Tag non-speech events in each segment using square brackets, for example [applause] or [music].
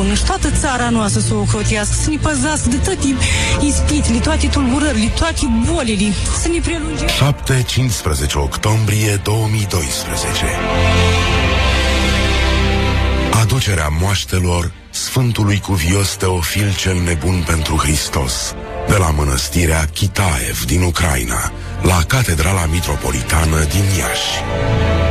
român și toată țara noastră să o ocrotească, să ne păzească de toate ispitele, toate tulburările, toate bolile, să ne prelungească. 7-15 octombrie 2012 Aducerea moaștelor Sfântului Cuvios Teofil cel Nebun pentru Hristos de la mănăstirea Kitaev din Ucraina la Catedrala Mitropolitană din Iași.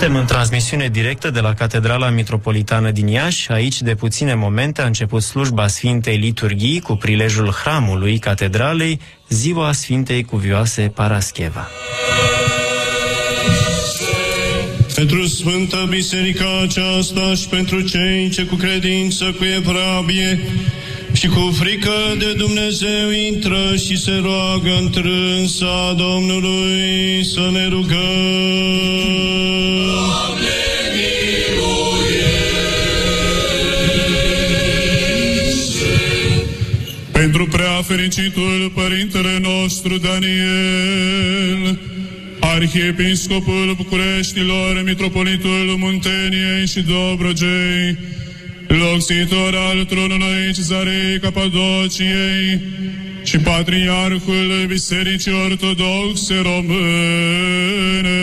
Suntem în transmisiune directă de la Catedrala Mitropolitană din Iași. Aici, de puține momente, a început slujba Sfintei Liturghii cu prilejul hramului Catedralei, ziua Sfintei Cuvioase Parascheva. Pentru Sfânta Biserica aceasta și pentru cei ce cu credință, cu evlavie și cu frică de Dumnezeu intră și se roagă în trânsa Domnului să ne rugăm. Pentru prea fericitul Părintele nostru Daniel, Arhiepiscopul Bucureștilor, Mitropolitul Munteniei și Dobrogei, locțitor al tronului Cezarei Capadociei și Patriarhul Bisericii Ortodoxe Române,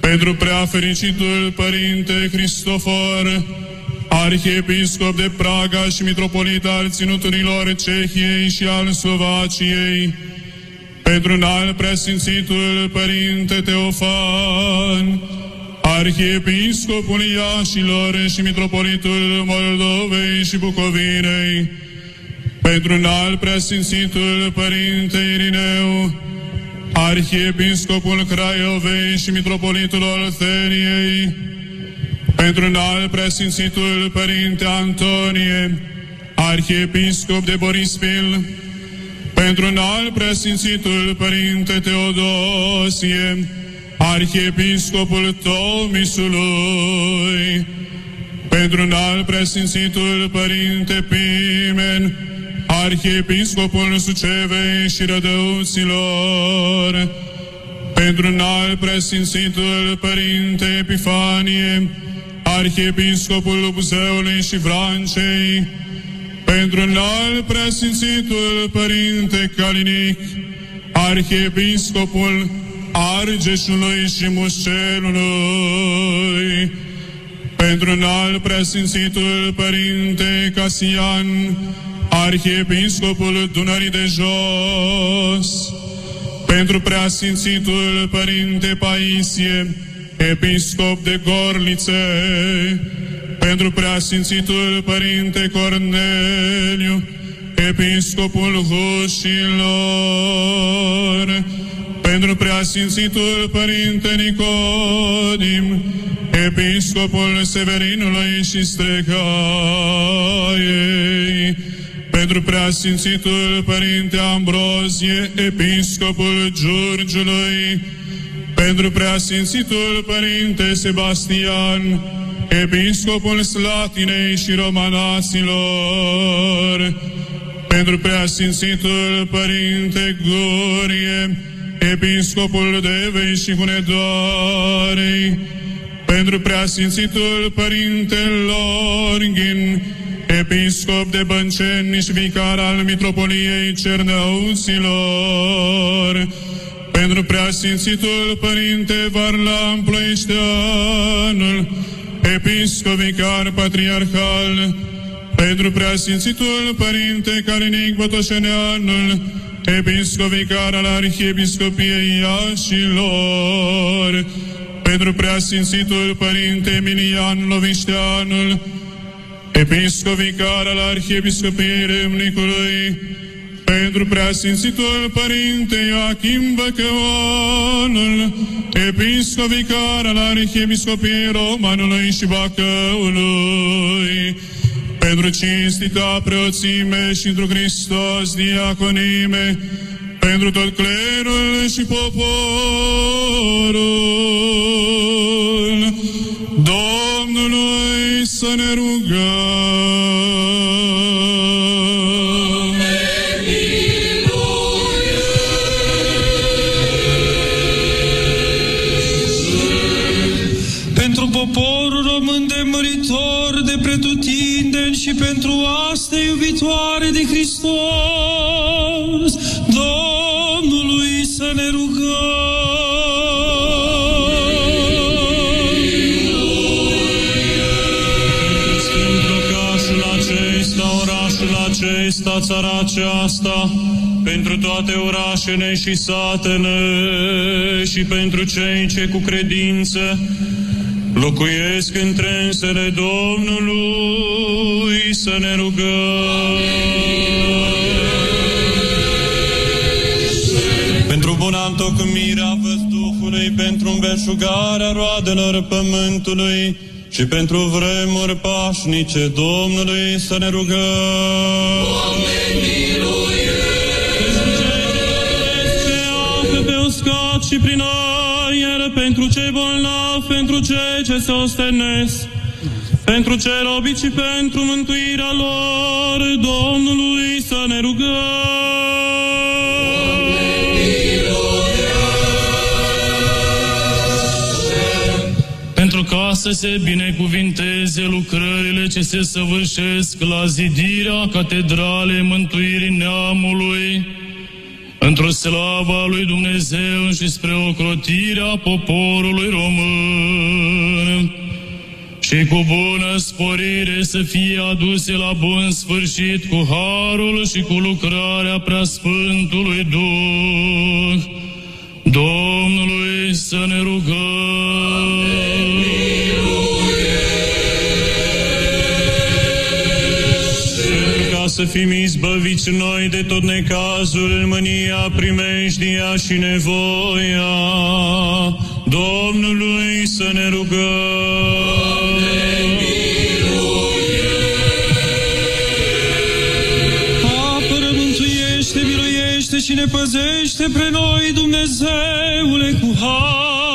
pentru prea fericitul Părinte Cristofor, Arhiepiscop de Praga și Mitropolit al Ținuturilor Cehiei și al Slovaciei, pentru înalt preasfințitul Părinte Teofan, Arhiepiscopul Iașilor și Mitropolitul Moldovei și Bucovinei, pentru înalt preasfințitul Părinte Irineu, Arhiepiscopul Craiovei și Mitropolitul Olteniei, pentru înalt preasfințitul Părinte Antonie, Arhiepiscop de Borispil, pentru înalt preasfințitul Părinte Teodosie, Arhiepiscopul Tomisului, pentru înalt preasfințitul Părinte Pimen, Arhiepiscopul Sucevei și Rădăuților, pentru înalt preasfințitul Părinte Epifanie, Arhiepiscopul Buzeului și Vrancei, pentru înalt preasfințitul Părinte Calinic, Arhiepiscopul Argeșului și Mușcelului, pentru înalt preasfințitul Părinte Casian, Arhiepiscopul Dunării de Jos, pentru preasfințitul Părinte Paisie, Episcop de Gorlițe, pentru preasfințitul Părinte Corneliu, Episcopul Hușilor, pentru preasfințitul Părinte Nicodim, Episcopul Severinului și Strecaiei, pentru preasfințitul Părinte Ambrozie, Episcopul Giurgiului, pentru preasfințitul Părinte Sebastian, Episcopul Slatinei și Romanasilor, pentru preasfințitul Părinte Gurie, Episcopul Devei și Hunedoarei, pentru preasfințitul Părinte Lorghin, Episcop de Bănceni și vicar al Mitropoliei Cernăuților, pentru preasfințitul Părinte Varlam Ploieșteanul, Episcop vicar patriarhal, pentru preasfințitul Părinte Calinic Botoșeneanul, Episcop vicar al Arhiepiscopiei Iașilor, pentru preasfințitul Părinte Emilian Lovișteanul, Episcop vicar al Arhiepiscopiei Râmnicului, pentru preasfințitul Părinte Joachim Băcăonul, episcop vicar al Arhiepiscopiei Romanului și Bacăului, pentru cinstita preoțime și într Hristos diaconime, pentru tot clerul și poporul, Domnului să ne rugăm. Țara aceasta, pentru toate orașele și satele și pentru cei ce cu credință locuiesc între însele Domnului, să ne rugăm. Pentru buna întocmirea văzduhului, pentru înveșugarea roadelor pământului și pentru vremuri pașnice Domnului să ne rugăm. Doamne, Pe uscat și prin aer, pentru cei bolnavi, pentru cei ce se ostenesc, pentru cei robiți și pentru mântuirea lor, Domnului să ne rugăm. Să se binecuvinteze lucrările ce se săvârșesc la zidirea Catedralei Mântuirii Neamului, într-o slavă lui Dumnezeu și spre ocrotirea poporului român și cu bună sporire să fie aduse la bun sfârșit cu harul și cu lucrarea preasfântului Duh. Domnului să ne rugăm. Să fim izbăviți noi de tot necazul, mânia, primejdia și nevoia. Domnului să ne rugăm. Apără, mântuiește, miluiește și ne păzește pre noi, Dumnezeule, cu harul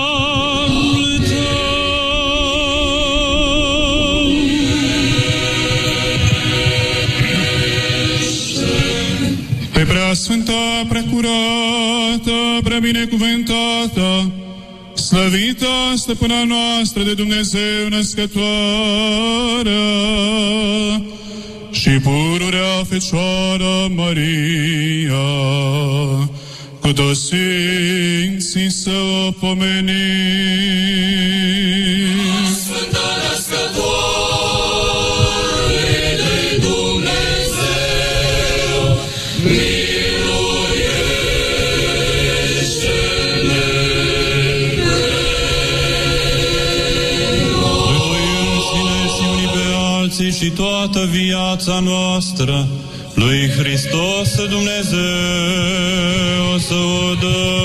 prea sfânta, prea curată, prea binecuvântată, slăvită stăpâna noastră de Dumnezeu născătoare și pururea Fecioară Maria, cu toți Sfinții să o pomenim. Și toată viața noastră lui Hristos Dumnezeu să o dă.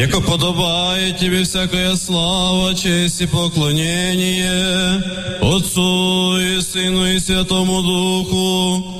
Яко подобает тебе всякая слава, честь и поклонение Отцу и Сыну и Святому Духу,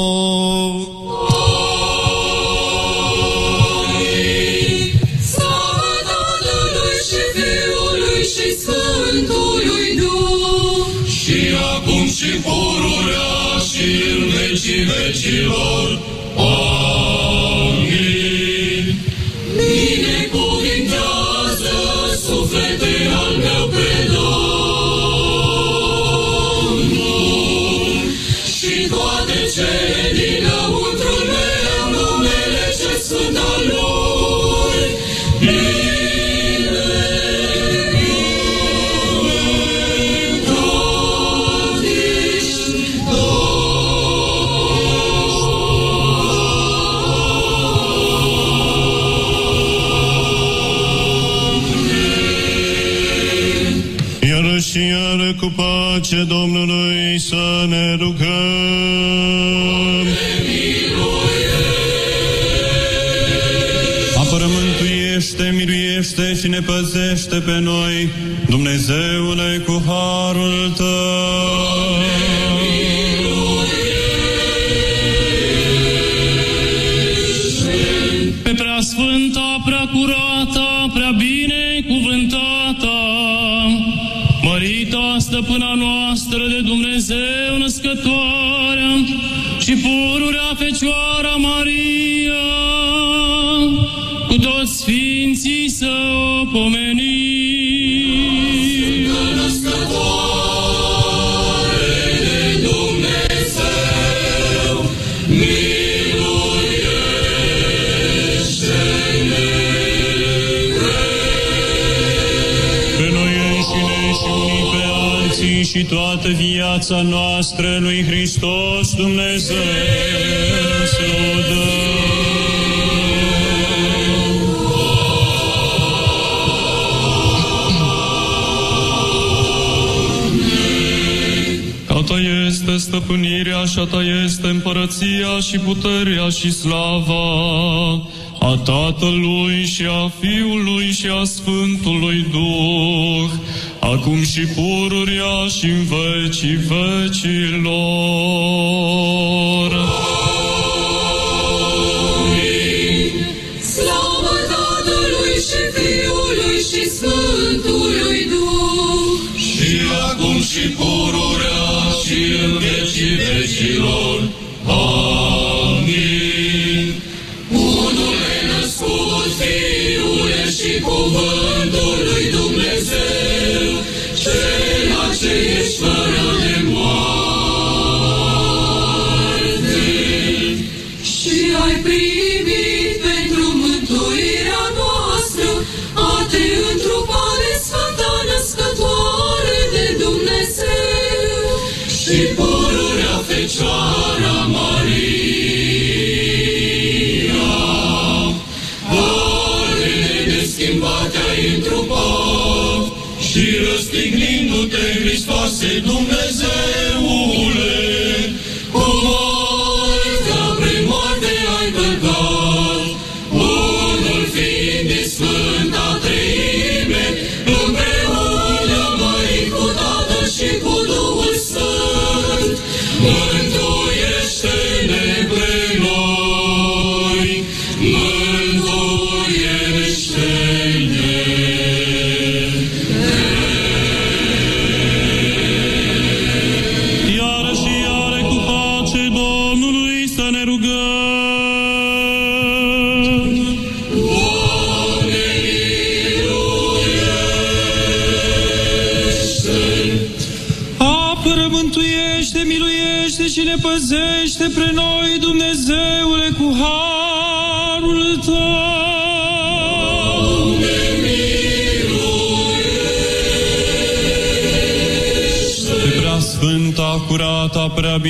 Cu pace Domnului să ne rugăm. Apără, mântuiește, miluiește și ne păzește pe noi, Dumnezeule, cu harul Tău. Să o pomenim. Pe noi înșine și unii pe alții și toată viața noastră lui Hristos Dumnezeu să o ta este stăpânirea și a ta este împărăția și puterea și slava a Tatălui și a Fiului și a Sfântului Duh, acum și pururia și în vecii vecilor. Slavă Hristoase Dumnezeule,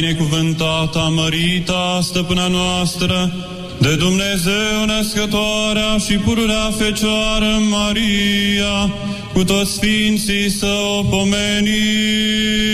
binecuvântata, mărita, stăpâna noastră, de Dumnezeu născătoarea și pururea Fecioară Maria, cu toți sfinții să o pomenim.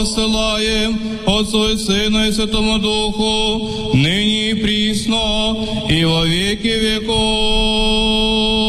славу ссылаем, Отцу и Сыну и Святому Духу, ныне и присно, и во веки веков.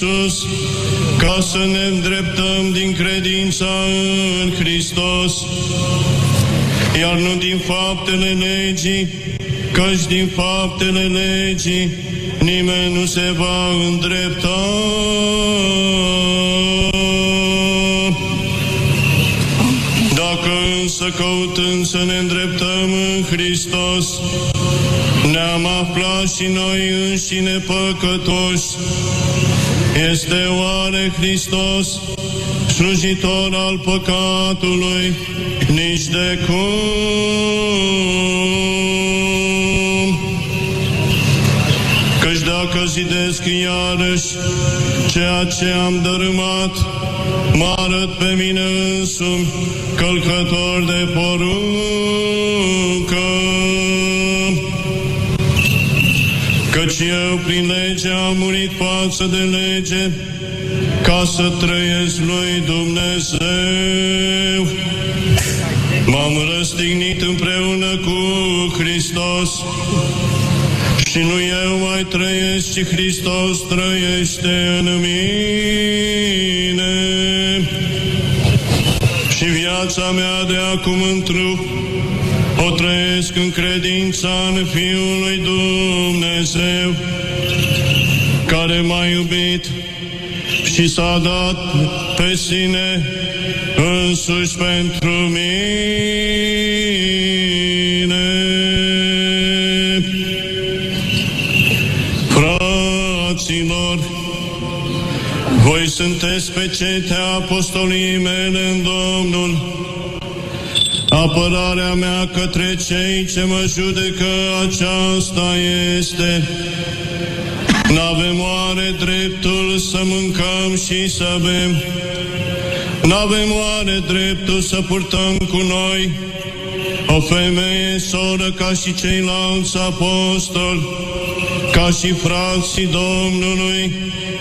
Iisus, ca să ne îndreptăm din credința în Hristos, iar nu din faptele legii, căci din faptele legii nimeni nu se va îndrepta. Dacă însă căutând să ne îndreptăm Hristos, ne-am aflat și noi înșine păcătoși. Este oare Hristos slujitor al păcatului? Nici de cum. Căci dacă zidesc iarăși ceea ce am dărâmat, mă arăt pe mine însumi călcător de poruncă. Căci eu prin lege am murit față de lege, ca să trăiesc lui Dumnezeu. M-am răstignit împreună cu Hristos și nu eu mai trăiesc, ci Hristos trăiește în mine. Și viața mea de acum în trup o trăiesc în credința în Fiul lui Dumnezeu, care m-a iubit și s-a dat pe sine însuși pentru mine. Fraților, voi sunteți pe cetea apostolii mele în Domnul, Apărarea mea către cei ce mă judecă aceasta este N-avem oare dreptul să mâncăm și să bem? N-avem oare dreptul să purtăm cu noi o femeie soră ca și ceilalți apostoli, ca și frații Domnului,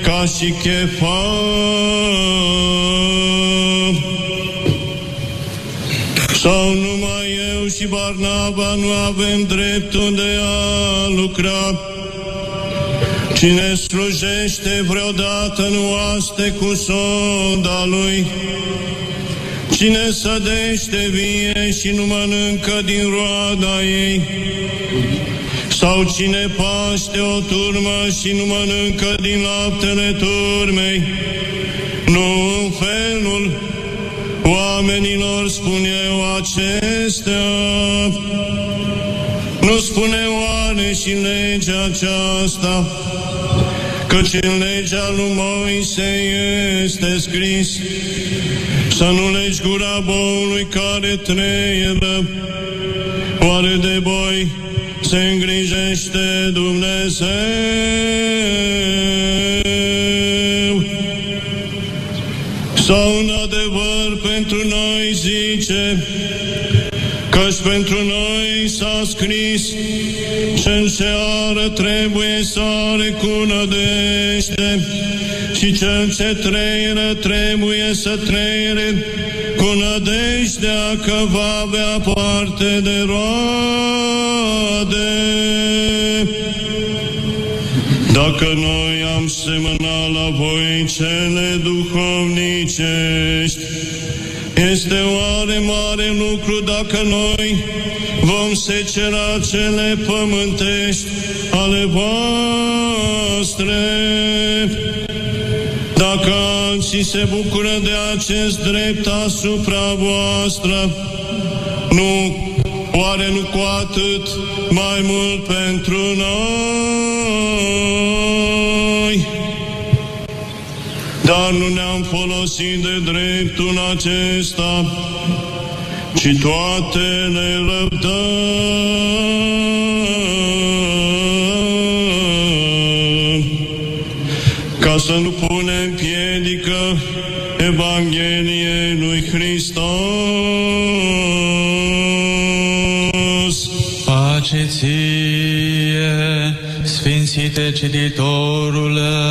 ca și chefa? Sau numai eu și Barnaba nu avem dreptul de a lucra? Cine slujește vreodată nu aste cu sonda lui, Cine sădește vie și nu mănâncă din roada ei, sau cine paște o turmă și nu mănâncă din laptele turmei, nu în felul oamenilor spun eu acestea. Nu spune oare și legea aceasta, căci în legea lui Moise este scris să nu legi gura boului care trăieră, oare de boi se îngrijește Dumnezeu. Sau în adevăr pentru noi zice, Căci pentru noi s-a scris, cel ce ară trebuie să are cu nădejde și cel ce trăire trebuie să trăire cu nădejdea că va avea parte de roade. Dacă noi am semănat la voi cele duhovnicești, este oare mare lucru dacă noi vom secera cele pământești ale voastre? Dacă alții se bucură de acest drept asupra voastră, nu, oare nu cu atât mai mult pentru noi? Dar nu ne-am folosit de dreptul acesta, ci toate le răbdăm, ca să nu punem piedică Evangheliei lui Hristos. Pace ție, Sfințite Cititorule!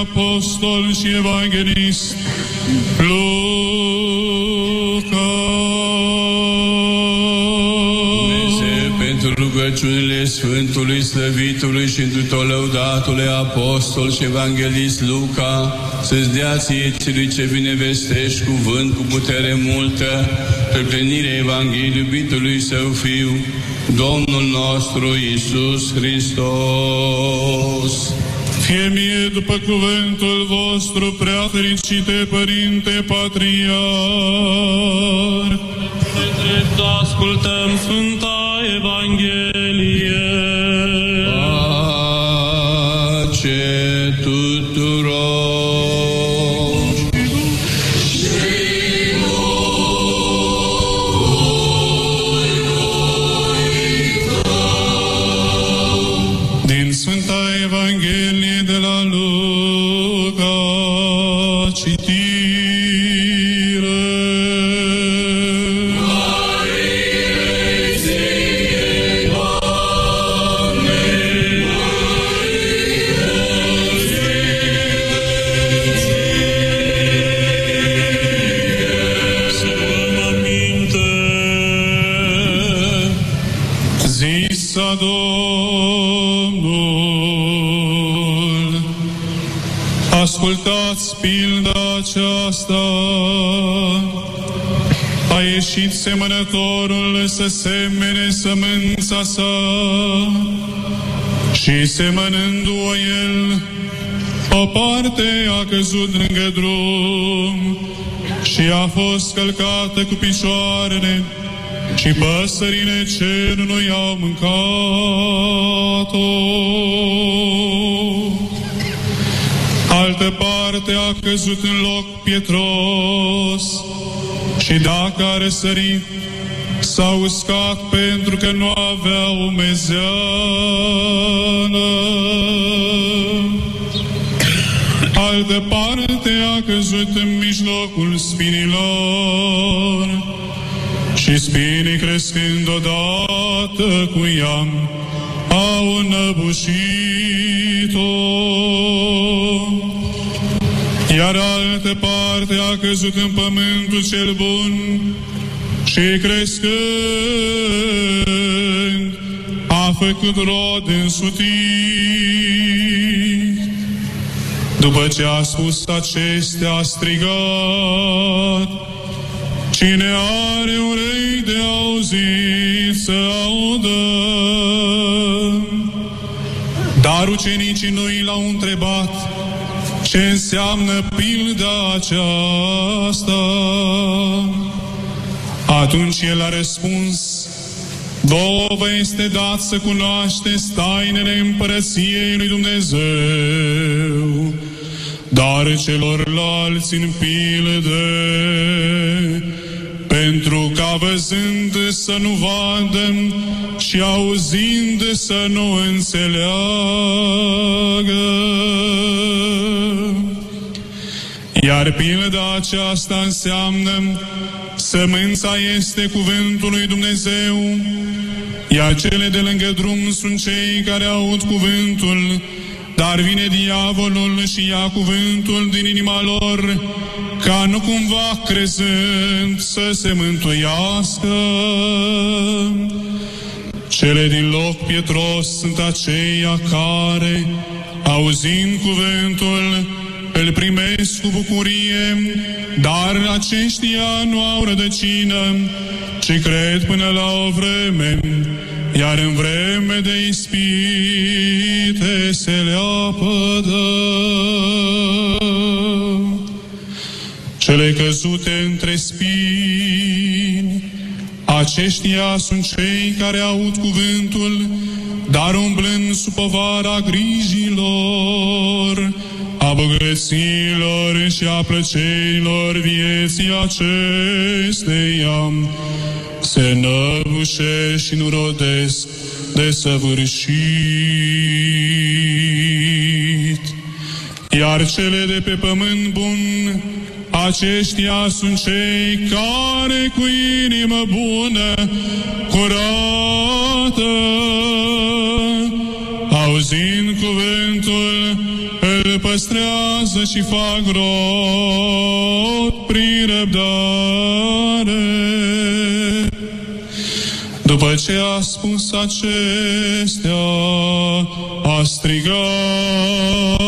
Apostol și Evanghelist pentru rugăciunile Sfântului, Slăvitului și întrutor lăudatului Apostol și Evanghelist Luca, să-ți dea ție celui ce binevestești cuvânt cu putere multă, pe plinirea Evangheliei iubitului Său Fiu, Domnul nostru Isus Hristos. Fie mie după cuvântul vostru, prea fericite Părinte Patriar. Drept ascultăm Sfânta Evanghelie. Semănătorul să semene sămânța sa. Și semănându-o el, o parte a căzut lângă drum. Și a fost călcată cu picioarele și păsările cerului au mâncat-o. Altă parte a căzut în loc pietros și dacă a răsărit, s-a uscat pentru că nu avea umezeană. Altă parte a căzut în mijlocul spinilor și spinii crescând odată cu ea au înăbușit-o. Iar altă parte a căzut în pământul cel bun și crescând a făcut rod însutit. După ce a spus acestea, a strigat, Cine are urei de auzit să audă. Dar ucenicii nu i l-au întrebat ce înseamnă pilda aceasta. Atunci el a răspuns, Vouă vă este dat să cunoașteți tainele împărăției lui Dumnezeu, dar celorlalți în pilde, pentru ca văzând să nu vadă și auzind să nu înțeleagă. Iar pilda aceasta înseamnă sămânța este cuvântul lui Dumnezeu, iar cele de lângă drum sunt cei care aud cuvântul, dar vine diavolul și ia cuvântul din inima lor, ca nu cumva crezând să se mântuiască. Cele din loc pietros sunt aceia care, auzind cuvântul, îl primesc cu bucurie, dar aceștia nu au rădăcină, ci cred până la o vreme, iar în vreme de ispite se leapădă. Cele căzute între spini, aceștia sunt cei care aud cuvântul, dar umblând sub povara grijilor, a bogăților și a plăcerilor vieții acesteia, se năbușe și nu rodesc de săvârșit. Iar cele de pe pământ bun, aceștia sunt cei care cu inimă bună, curată, au auzind cuvântul, îl păstrează și fac rot prin răbdare. După ce a spus acestea, a strigat,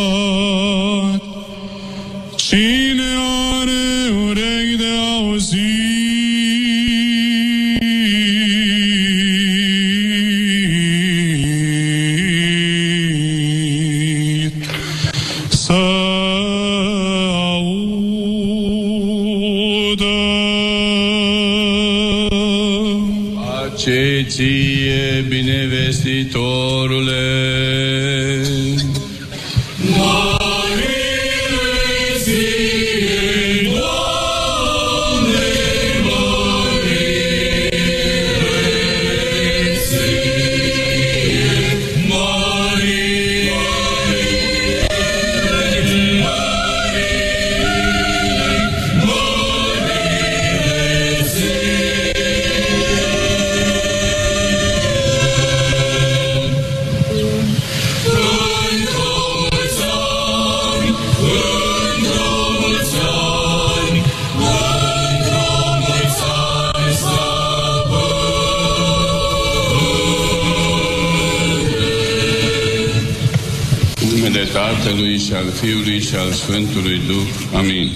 și al Sfântului Duh. Amin.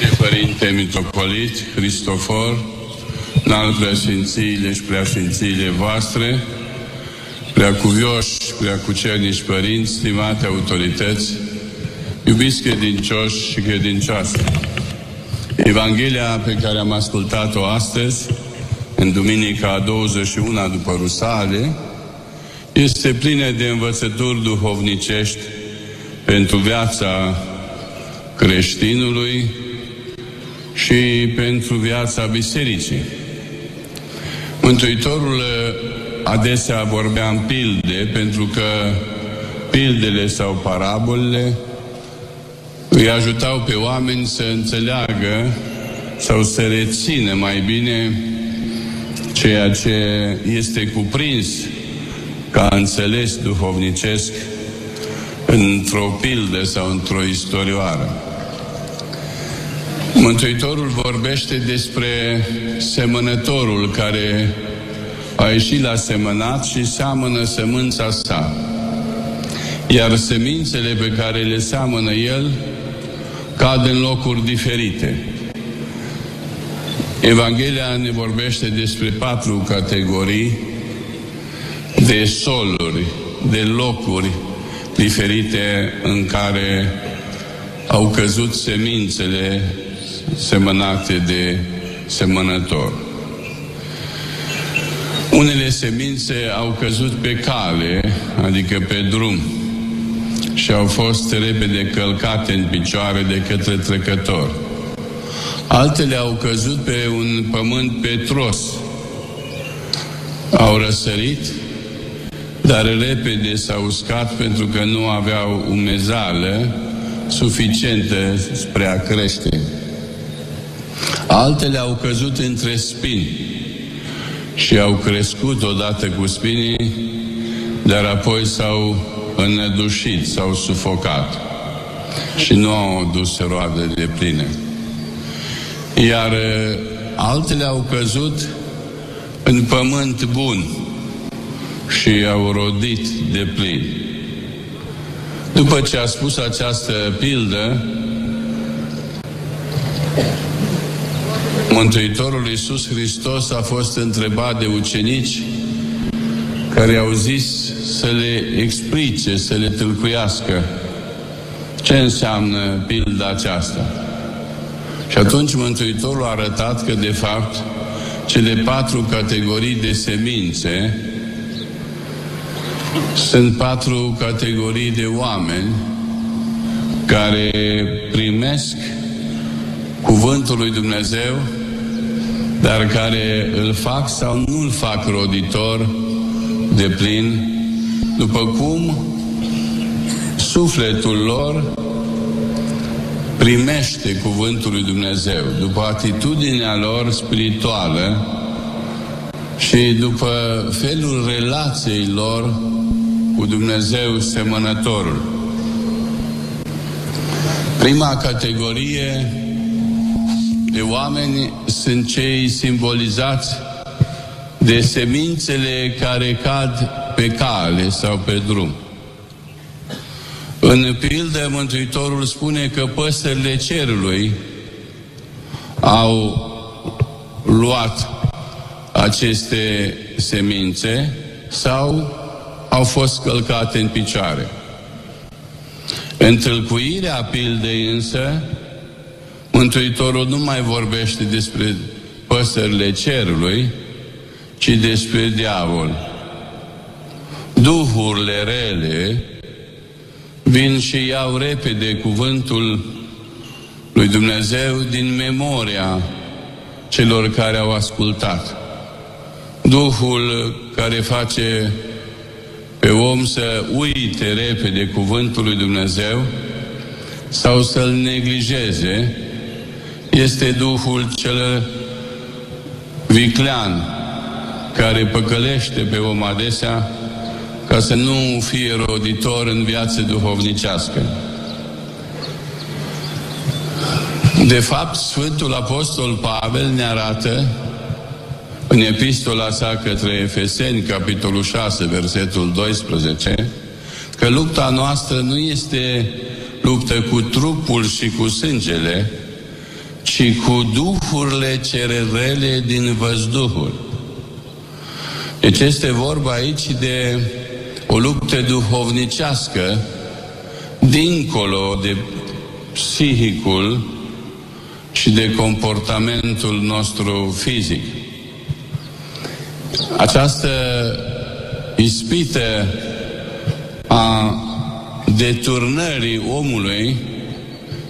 De Părinte Mitropolit Cristofor, în preasfințiile și preasfințiile voastre, preacuvioși, preacucernici părinți, stimate autorități, iubiți credincioși și credincioase. Evanghelia pe care am ascultat-o astăzi, în Duminica a 21 după Rusale, este plină de învățături duhovnicești pentru viața creștinului și pentru viața bisericii. Mântuitorul adesea vorbea în pilde, pentru că pildele sau parabolele îi ajutau pe oameni să înțeleagă sau să rețină mai bine ceea ce este cuprins ca înțeles duhovnicesc într-o pildă sau într-o istorioară. Mântuitorul vorbește despre semănătorul care a ieșit la semănat și seamănă semânța sa. Iar semințele pe care le seamănă el cad în locuri diferite. Evanghelia ne vorbește despre patru categorii de soluri, de locuri diferite în care au căzut semințele semănate de semănător. Unele semințe au căzut pe cale, adică pe drum, și au fost repede călcate în picioare de către trecător. Altele au căzut pe un pământ petros, au răsărit dar repede s-au uscat pentru că nu aveau umezală suficientă spre a crește. Altele au căzut între spini și au crescut odată cu spinii, dar apoi s-au înădușit, s-au sufocat și nu au dus roade de pline. Iar uh, altele au căzut în pământ bun, și au rodit de plin. După ce a spus această pildă, Mântuitorul Iisus Hristos a fost întrebat de ucenici care au zis să le explice, să le tâlcuiască ce înseamnă pilda aceasta. Și atunci Mântuitorul a arătat că, de fapt, cele patru categorii de semințe sunt patru categorii de oameni care primesc cuvântul lui Dumnezeu, dar care îl fac sau nu îl fac roditor de plin, după cum sufletul lor primește cuvântul lui Dumnezeu, după atitudinea lor spirituală și după felul relației lor cu Dumnezeu semănătorul. Prima categorie de oameni sunt cei simbolizați de semințele care cad pe cale sau pe drum. În pildă, Mântuitorul spune că păsările cerului au luat aceste semințe sau au fost călcate în picioare. Întâlcuirea pildei însă, Mântuitorul nu mai vorbește despre păsările cerului, ci despre diavol. Duhurile rele vin și iau repede cuvântul lui Dumnezeu din memoria celor care au ascultat. Duhul care face pe om să uite repede cuvântul lui Dumnezeu sau să-l neglijeze, este Duhul cel viclean care păcălește pe om adesea ca să nu fie roditor în viață duhovnicească. De fapt, Sfântul Apostol Pavel ne arată în epistola sa către Efeseni, capitolul 6, versetul 12, că lupta noastră nu este luptă cu trupul și cu sângele, ci cu duhurile cererele din văzduhuri. Deci este vorba aici de o luptă duhovnicească dincolo de psihicul și de comportamentul nostru fizic. Această ispită a deturnării omului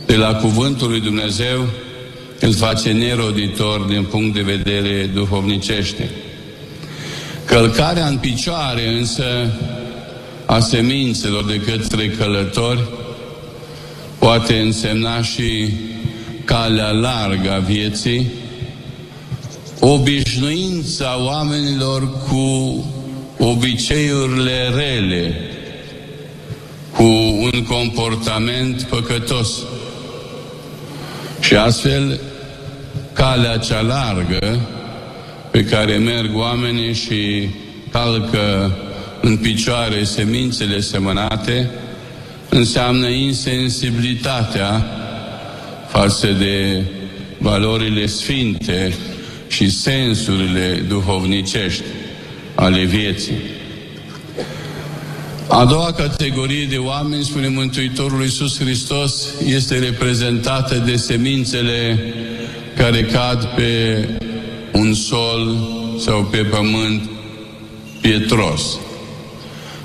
de la cuvântul lui Dumnezeu îl face neroditor din punct de vedere duhovnicește. Călcarea în picioare însă a semințelor de către călători poate însemna și calea largă a vieții, obișnuința oamenilor cu obiceiurile rele, cu un comportament păcătos. Și astfel, calea cea largă pe care merg oamenii și calcă în picioare semințele semănate, înseamnă insensibilitatea față de valorile sfinte și sensurile duhovnicești ale vieții. A doua categorie de oameni, spune Mântuitorul Iisus Hristos, este reprezentată de semințele care cad pe un sol sau pe pământ pietros.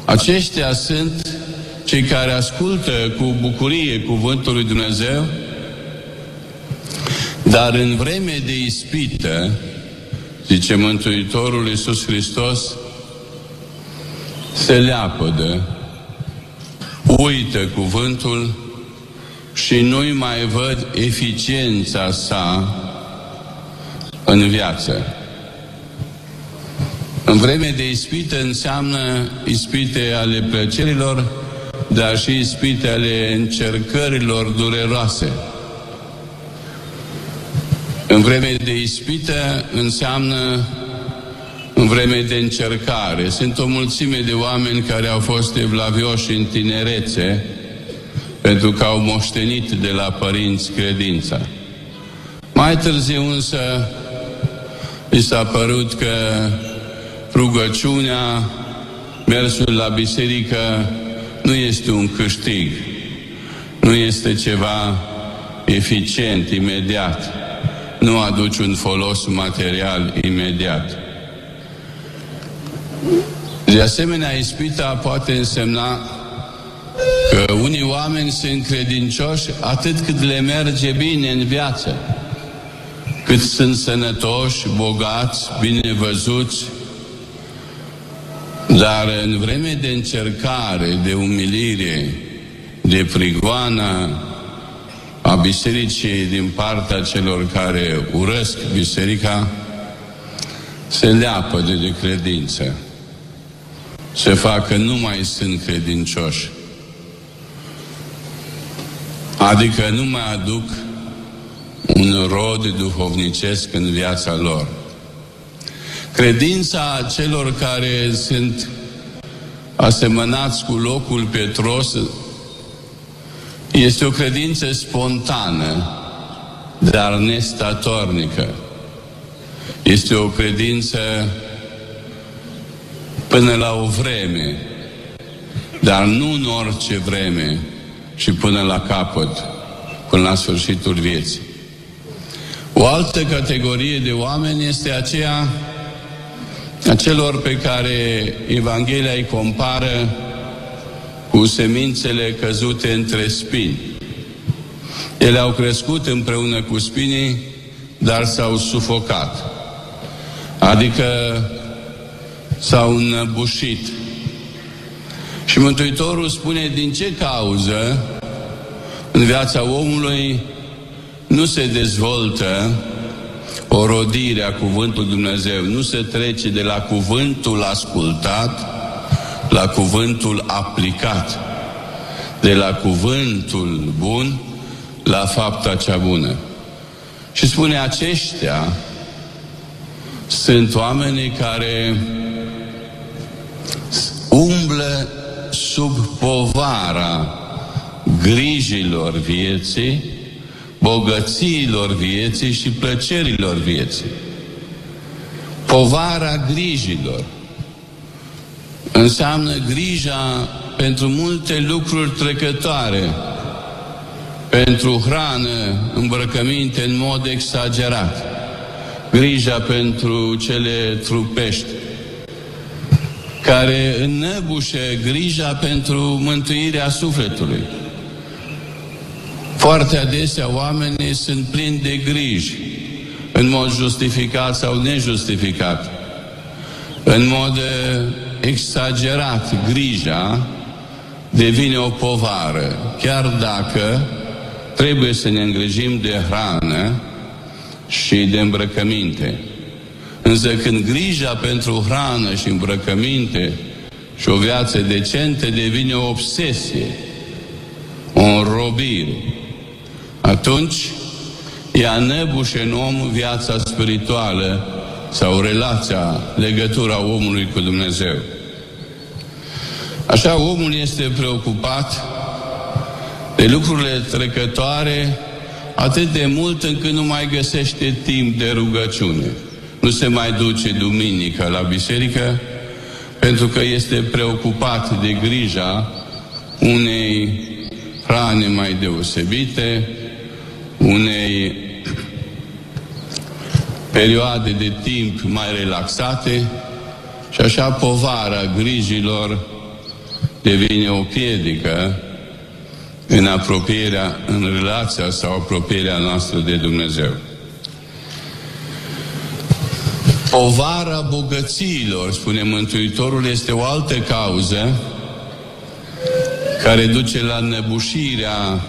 Aceștia sunt cei care ascultă cu bucurie cuvântul lui Dumnezeu, dar în vreme de ispită, zice Mântuitorul Iisus Hristos, se leapădă, uită cuvântul și nu-i mai văd eficiența sa în viață. În vreme de ispită înseamnă ispite ale plăcerilor, dar și ispite ale încercărilor dureroase. În vreme de ispită înseamnă în vreme de încercare. Sunt o mulțime de oameni care au fost evlavioși în tinerețe pentru că au moștenit de la părinți credința. Mai târziu însă i s-a părut că rugăciunea, mersul la biserică nu este un câștig, nu este ceva eficient, imediat nu aduci un folos material imediat. De asemenea, ispita poate însemna că unii oameni sunt credincioși atât cât le merge bine în viață, cât sunt sănătoși, bogați, bine văzuți, dar în vreme de încercare, de umilire, de prigoană, a bisericii din partea celor care urăsc biserica, se leapă de credință, se fac că nu mai sunt credincioși. Adică nu mai aduc un rod duhovnicesc în viața lor. Credința celor care sunt asemănați cu locul Petros este o credință spontană, dar nestatornică. Este o credință până la o vreme, dar nu în orice vreme și până la capăt, până la sfârșitul vieții. O altă categorie de oameni este aceea a celor pe care Evanghelia îi compară cu semințele căzute între spini. Ele au crescut împreună cu spinii, dar s-au sufocat. Adică s-au înăbușit. Și Mântuitorul spune din ce cauză în viața omului nu se dezvoltă o rodire a cuvântului Dumnezeu, nu se trece de la cuvântul ascultat la cuvântul aplicat, de la cuvântul bun la fapta cea bună. Și spune aceștia sunt oamenii care umblă sub povara grijilor vieții, bogățiilor vieții și plăcerilor vieții. Povara grijilor înseamnă grija pentru multe lucruri trecătoare, pentru hrană, îmbrăcăminte în mod exagerat, grija pentru cele trupești, care înnăbușe grija pentru mântuirea sufletului. Foarte adesea oamenii sunt plini de griji, în mod justificat sau nejustificat. În mod exagerat, grija devine o povară, chiar dacă trebuie să ne îngrijim de hrană și de îmbrăcăminte. Însă când grija pentru hrană și îmbrăcăminte și o viață decentă devine o obsesie, o înrobire, atunci ea nebușe în om viața spirituală sau relația, legătura omului cu Dumnezeu. Așa omul este preocupat de lucrurile trecătoare atât de mult încât nu mai găsește timp de rugăciune. Nu se mai duce duminică la biserică pentru că este preocupat de grija unei hrane mai deosebite, unei perioade de timp mai relaxate și așa povara grijilor devine o piedică în apropierea, în relația sau apropierea noastră de Dumnezeu. Povara bogățiilor, spune Mântuitorul, este o altă cauză care duce la nebușirea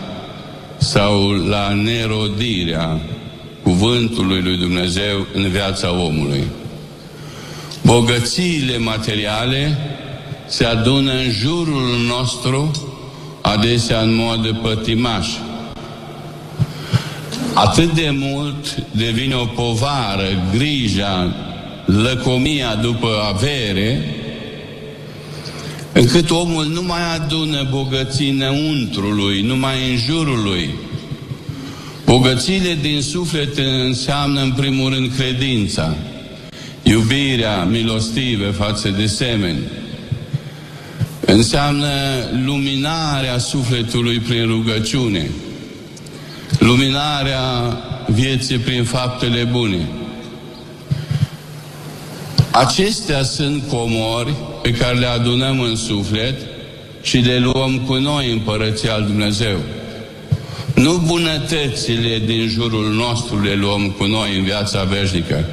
sau la nerodirea cuvântului lui Dumnezeu în viața omului. Bogățiile materiale se adună în jurul nostru, adesea în mod pătimaș. Atât de mult devine o povară, grija, lăcomia după avere, încât omul nu mai adună bogății înăuntrului, numai în jurul lui. Bogățiile din suflet înseamnă în primul rând credința, iubirea milostive față de semeni. Înseamnă luminarea sufletului prin rugăciune, luminarea vieții prin faptele bune. Acestea sunt comori pe care le adunăm în suflet și le luăm cu noi în Părăția al Dumnezeu. Nu bunătățile din jurul nostru le luăm cu noi în viața veșnică,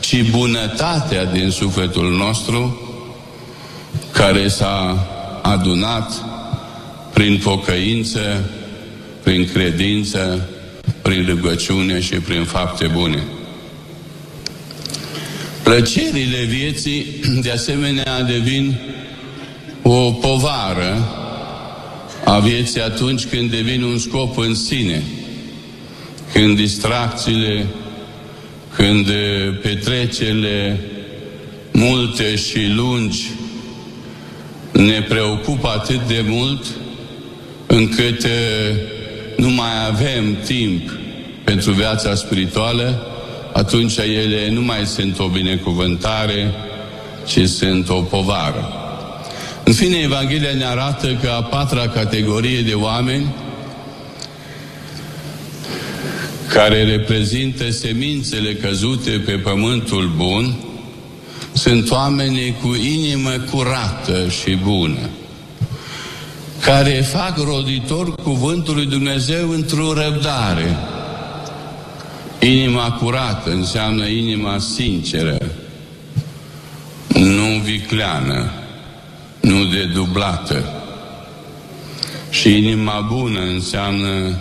ci bunătatea din sufletul nostru care s-a adunat prin pocăință, prin credință, prin rugăciune și prin fapte bune. Plăcerile vieții, de asemenea, devin o povară a vieții atunci când devin un scop în sine, când distracțiile, când petrecerile multe și lungi ne preocupă atât de mult încât nu mai avem timp pentru viața spirituală, atunci ele nu mai sunt o binecuvântare, ci sunt o povară. În fine, Evanghelia ne arată că a patra categorie de oameni care reprezintă semințele căzute pe pământul bun, sunt oamenii cu inimă curată și bună, care fac roditor cuvântul lui Dumnezeu într-o răbdare. Inima curată înseamnă inima sinceră, nu vicleană, nu de dublată. Și inima bună înseamnă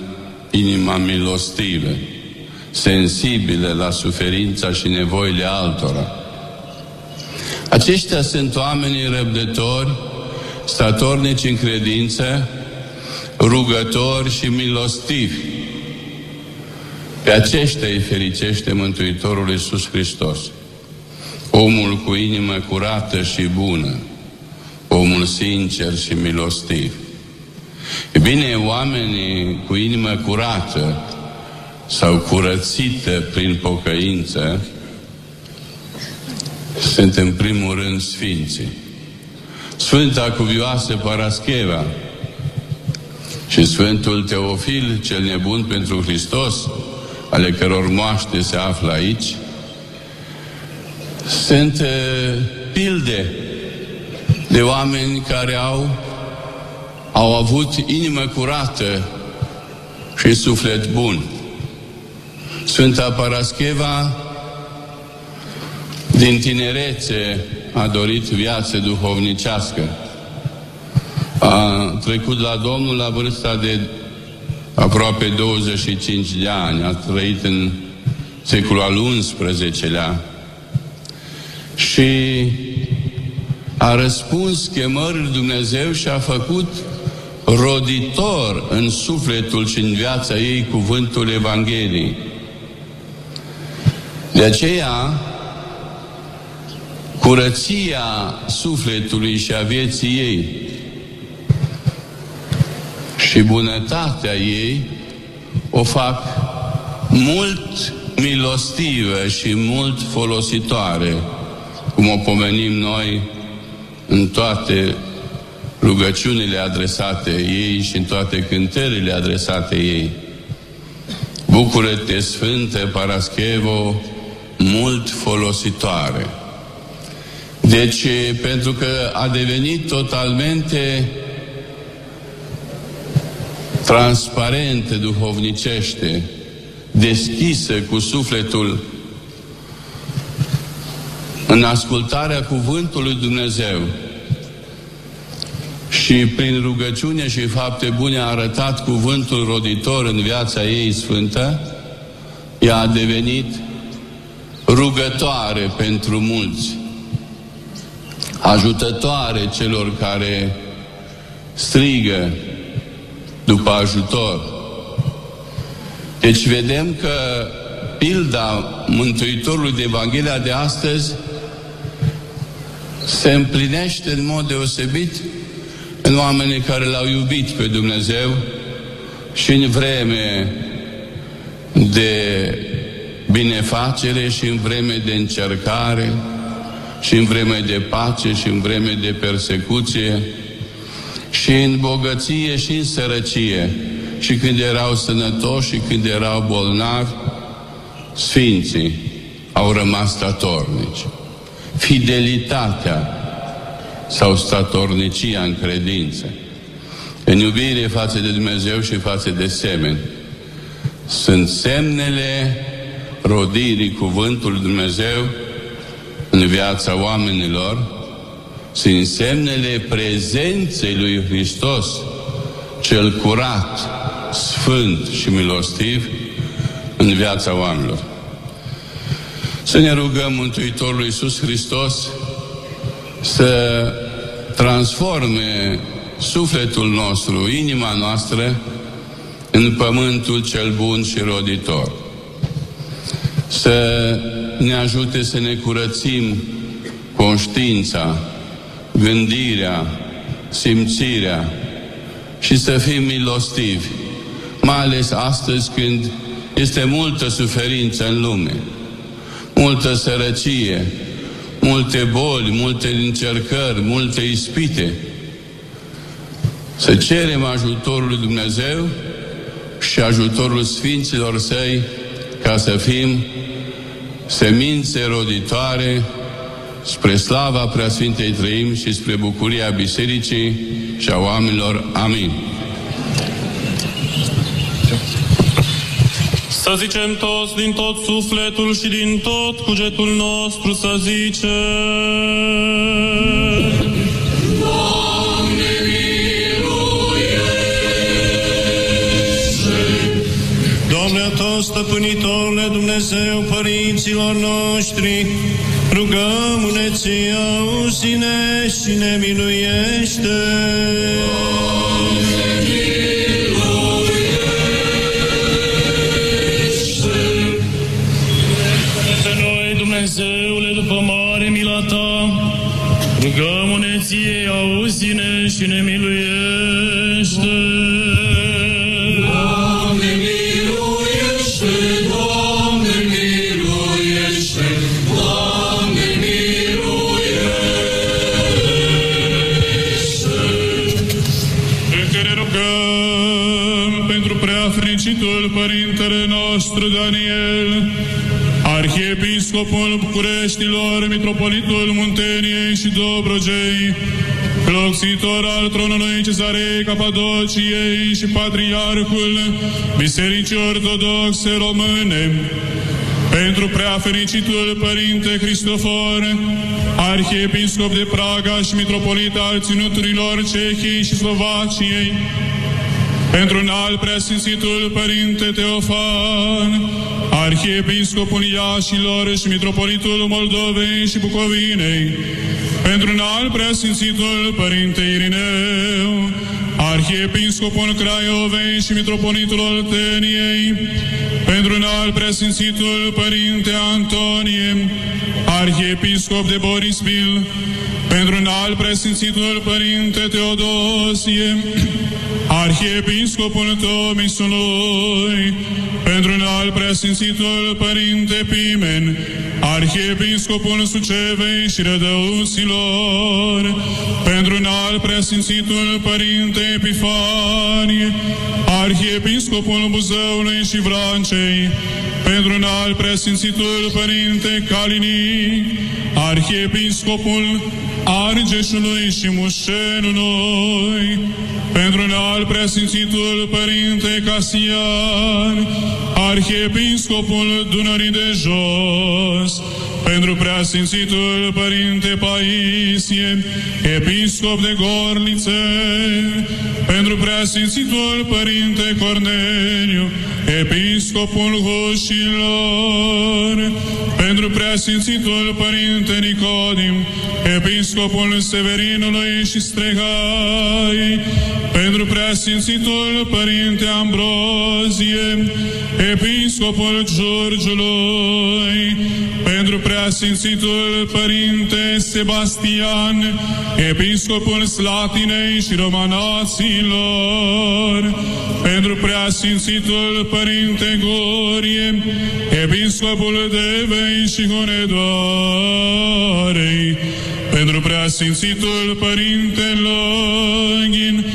inima milostivă, sensibilă la suferința și nevoile altora. Aceștia sunt oamenii răbdători, statornici în credință, rugători și milostivi. Pe aceștia îi fericește Mântuitorul Iisus Hristos. Omul cu inimă curată și bună, omul sincer și milostiv. E bine, oamenii cu inimă curată sau curățită prin pocăință sunt în primul rând sfinții. Sfânta Cuvioasă Parascheva și Sfântul Teofil, cel nebun pentru Hristos, ale căror moaște se află aici, sunt uh, pilde de oameni care au, au avut inimă curată și suflet bun. Sfânta Parascheva din tinerețe a dorit viață duhovnicească. A trecut la Domnul la vârsta de aproape 25 de ani, a trăit în secolul al XI-lea și a răspuns chemării Dumnezeu și a făcut roditor în sufletul și în viața ei cuvântul Evangheliei. De aceea, curăția sufletului și a vieții ei și bunătatea ei o fac mult milostivă și mult folositoare, cum o pomenim noi în toate rugăciunile adresate ei și în toate cântările adresate ei. Bucură-te, Sfântă Paraschevo, mult folositoare. Deci, pentru că a devenit totalmente transparentă duhovnicește, deschisă cu sufletul în ascultarea cuvântului Dumnezeu și prin rugăciune și fapte bune a arătat cuvântul roditor în viața ei sfântă, ea a devenit rugătoare pentru mulți, ajutătoare celor care strigă după ajutor. Deci vedem că pilda Mântuitorului de Evanghelia de astăzi se împlinește în mod deosebit în oamenii care l-au iubit pe Dumnezeu și în vreme de binefacere și în vreme de încercare și în vreme de pace și în vreme de persecuție și în bogăție și în sărăcie și când erau sănătoși și când erau bolnavi, Sfinții au rămas statornici. Fidelitatea sau statornicia în credință, în iubire față de Dumnezeu și față de semeni, sunt semnele rodirii cuvântului Dumnezeu în viața oamenilor, sunt semnele prezenței lui Hristos, cel curat, sfânt și milostiv în viața oamenilor. Să ne rugăm Mântuitorul Iisus Hristos să transforme sufletul nostru, inima noastră, în pământul cel bun și roditor. Să ne ajute să ne curățim conștiința, gândirea, simțirea și să fim milostivi, mai ales astăzi când este multă suferință în lume, multă sărăcie, multe boli, multe încercări, multe ispite. Să cerem ajutorul lui Dumnezeu și ajutorul Sfinților Săi ca să fim semințe roditoare spre slava Preasfintei Trăim și spre bucuria Bisericii și a oamenilor. Amin. Să zicem toți din tot sufletul și din tot cugetul nostru să zicem. Doamne, tot stăpânitorule Dumnezeu părinților noștri, rugăm-ne ție, auzi-ne și ne miluiește. Pe auzi-ne și ne miluiește. Doamne miluiește, Doamne miluiește, Doamne miluiește. Încă ne rugăm pentru prea fericitul Părintele nostru Daniel, Arhiepiscopul Bucureștilor, Mitropolitul Munteniei și Dobrogei, Cloxitor al tronului Cezarei Capadociei și Patriarhul Bisericii Ortodoxe Române, pentru prea fericitul Părinte Cristofor, Arhiepiscop de Praga și Mitropolit al Ținuturilor Cehiei și Slovaciei, pentru un alt preasfințitul Părinte Teofan, Arhiepiscopul Iașilor și Mitropolitul Moldovei și Bucovinei, pentru un alt preasfințitul Părinte Irineu, Arhiepiscopul Craiovei și Mitropolitul Olteniei, pentru un alt preasfințitul Părinte Antonie, Arhiepiscop de Borispil, pentru un alt preasfințitul Părinte Teodosie, [clears throat] Arhiepiscopul Tomisului, pentru un alt preasfințitul Părinte Pimen, Arhiepiscopul Sucevei și Rădăuților, pentru un alt preasfințitul Părinte Epifanie, Arhiepiscopul Buzăului și Vrancei, pentru un alt preasfințitul Părinte Calini, Arhiepiscopul Argeșului și Mușenului, pentru un alt preasfințitul Părinte Casian, Arhiepiscopul Dunării de Jos, pentru preasfințitul Părinte Paisie, Episcop de Gorlițe, pentru preasfințitul Părinte Corneliu, Episcopul Hușilor, pentru preasfințitul Părinte Nicodim, Episcopul Severinului și Stregai, pentru preasfințitul Părinte Ambrozie, Episcopul Giurgiului, pentru preasfințitul Părinte Sebastian, Episcopul Slatinei și Romanaților, pentru preasfințitul Părinte Gorie, Episcopul Devei și Hunedoarei, pentru preasfințitul Părinte Longin,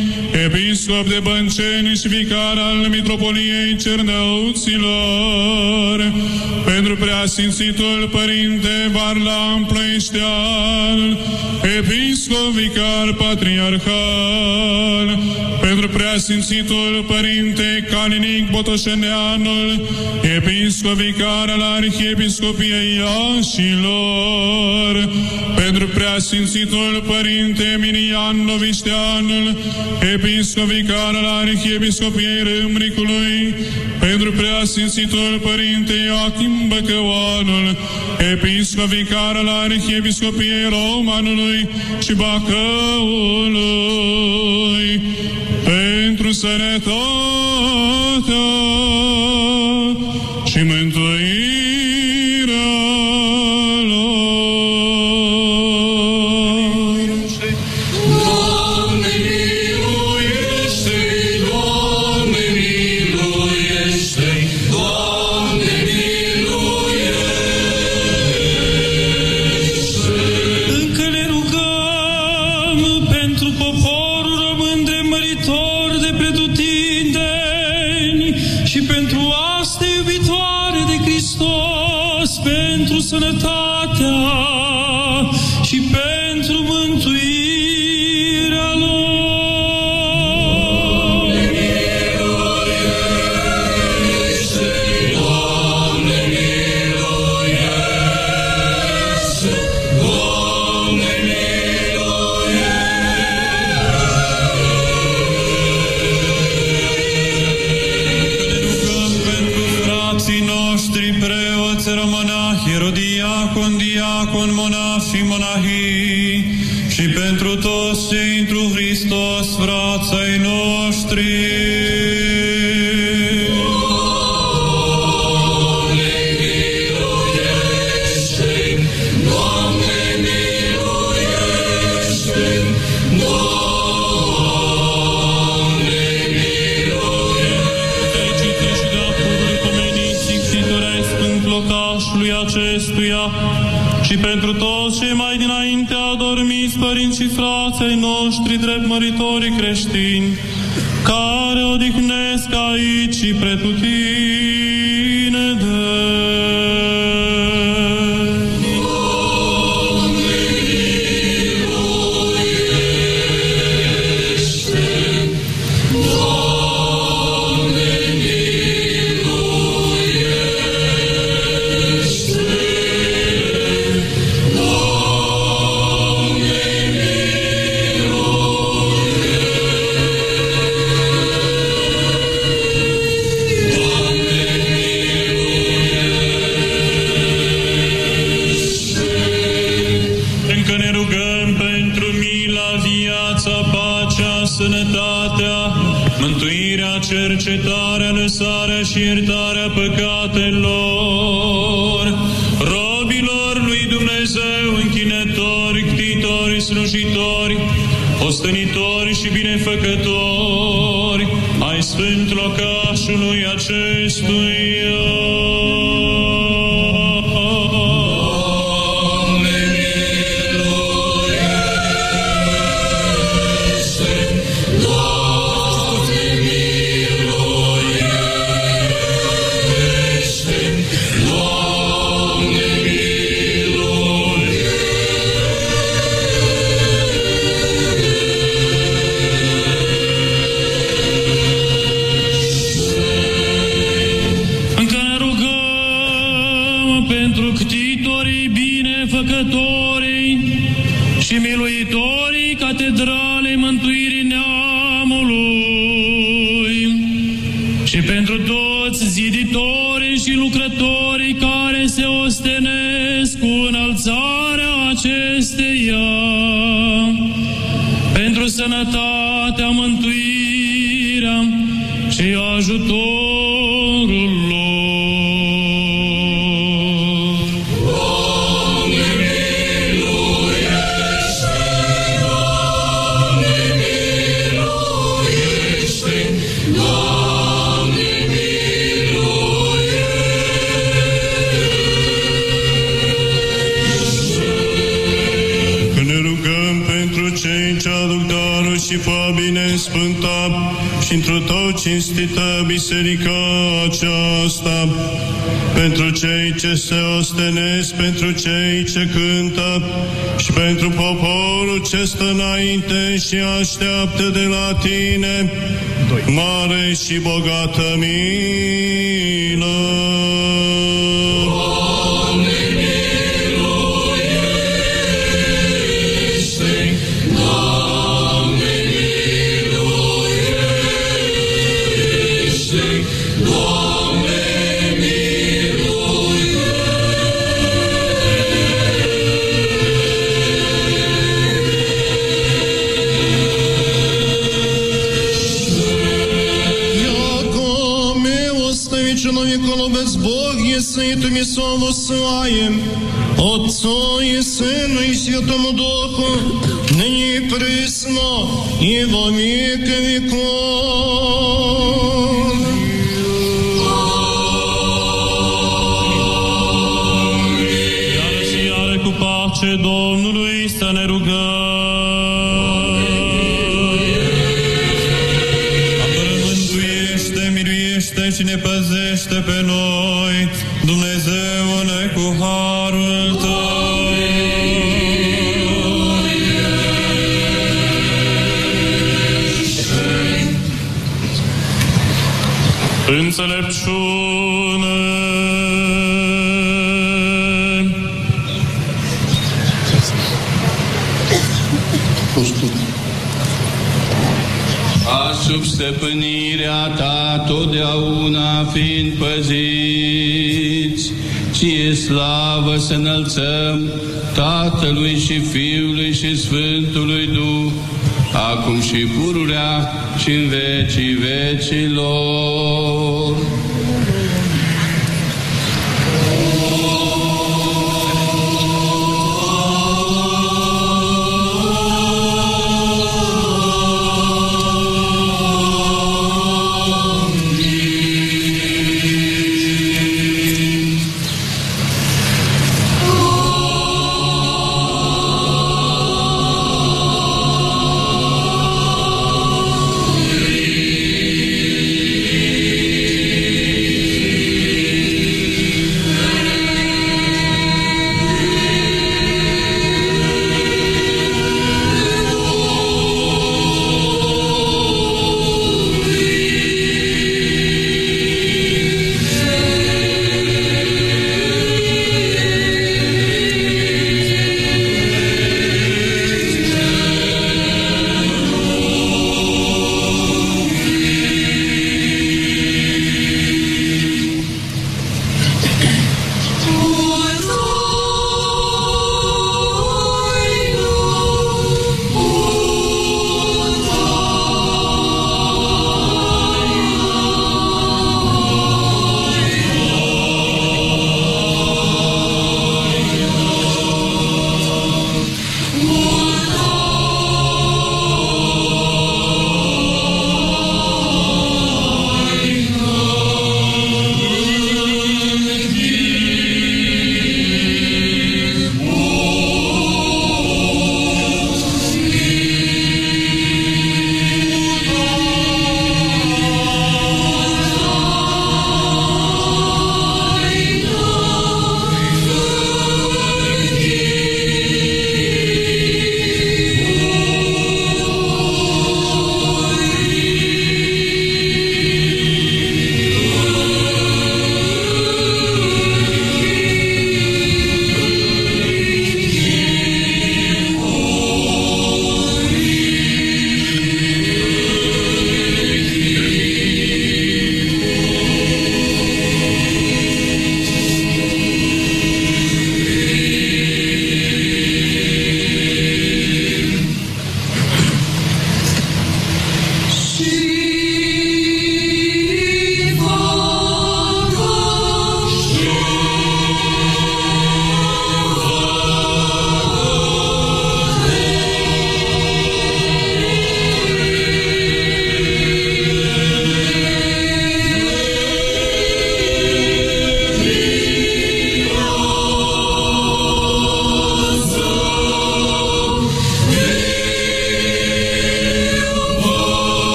Episcop de Bănceni și vicar al Mitropoliei Cernăuților, pentru preasfințitul Părinte Varlam Ploieștean, Episcop vicar patriarhal, pentru preasfințitul Părinte Calinic Botoșeneanul, episcop vicar al Arhiepiscopiei Iașilor, pentru preasfințitul Părinte Minian Novișteanul, episcop vicar al Arhiepiscopiei Râmnicului, pentru preasfințitul Părinte Ioachim Băcăoanul, episcop vicar al Arhiepiscopiei Romanului și Bacăului, pentru sănătatea și mântuirea păcători ai sfânt locașului acestui cinstită biserica aceasta, pentru cei ce se ostenesc, pentru cei ce cântă și pentru poporul ce stă înainte și așteaptă de la tine mare și bogată milă. Славим Отцу і Сину, і Святому Духу, нині присно, і во віки віку. Slavă să înălțăm Tatălui și Fiului și Sfântului Duh, acum și pururea și în vecii vecilor.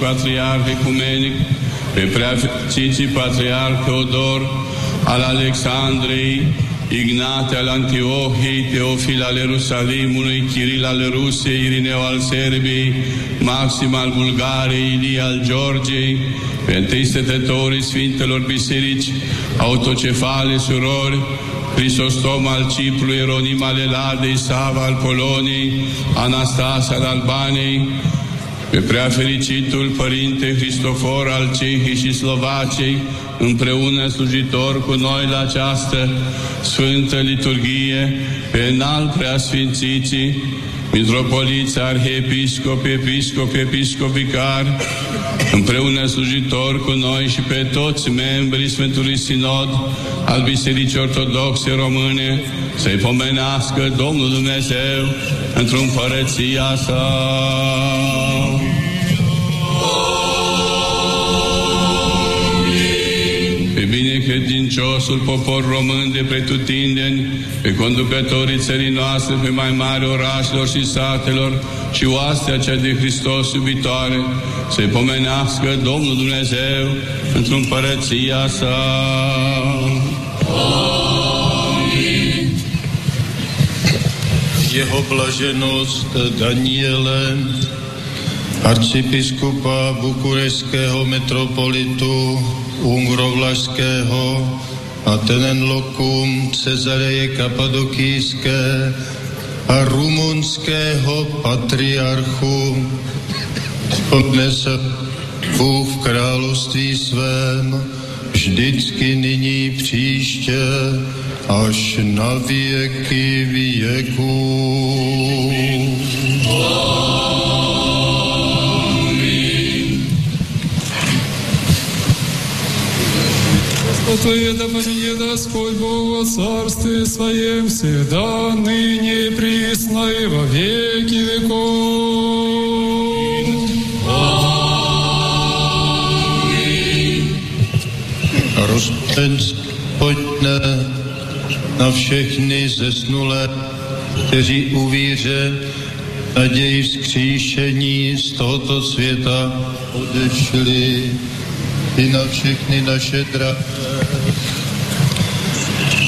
Patriarh Ecumenic, pe preafericiții Patriarh Teodor, al Alexandrei, Ignate al Antiohiei, Teofil al Ierusalimului, Chiril al Rusiei, Irineu al Serbiei, Maxim al Bulgariei, Ilie al Georgiei, pe întâi stătătorii Sfintelor Biserici, autocefale, surori, Crisostom al Ciprului, Eronim al Eladei, Sava al Poloniei, Anastasia al Albanei, pe preafericitul Părinte Cristofor al Cehii și Slovacei, împreună slujitor cu noi la această Sfântă Liturghie, pe înalt preasfințiții, mitropoliți, arhiepiscopi, episcopi, episcopicari, împreună slujitor cu noi și pe toți membrii Sfântului Sinod al Bisericii Ortodoxe Române, să-i pomenească Domnul Dumnezeu într-o împărăția sa. Credinciosul popor român de pretutindeni, pe conducătorii țării noastre, pe mai mari orașelor și satelor și oastea cea de Hristos iubitoare, să-i pomenească Domnul Dumnezeu într-o împărăția sa. Amin. Jeho blaženost Daniele, arcibiskupa bukurešského metropolitu Ungrovlašského, Atenenlokům, Cezareje Kapadokijské a rumunského patriarchu. Vzpomne se Bůh v království svém, vždycky nyní příště, až na věky věků. Oh. да помни Господь Бог во Царстве Своем всегда, ныне и присно и во веки веков. Rozpten pojďme na všechny zesnulé, kteří uvíře naději vzkříšení z tohoto světa odešli i na všechny naše drahé,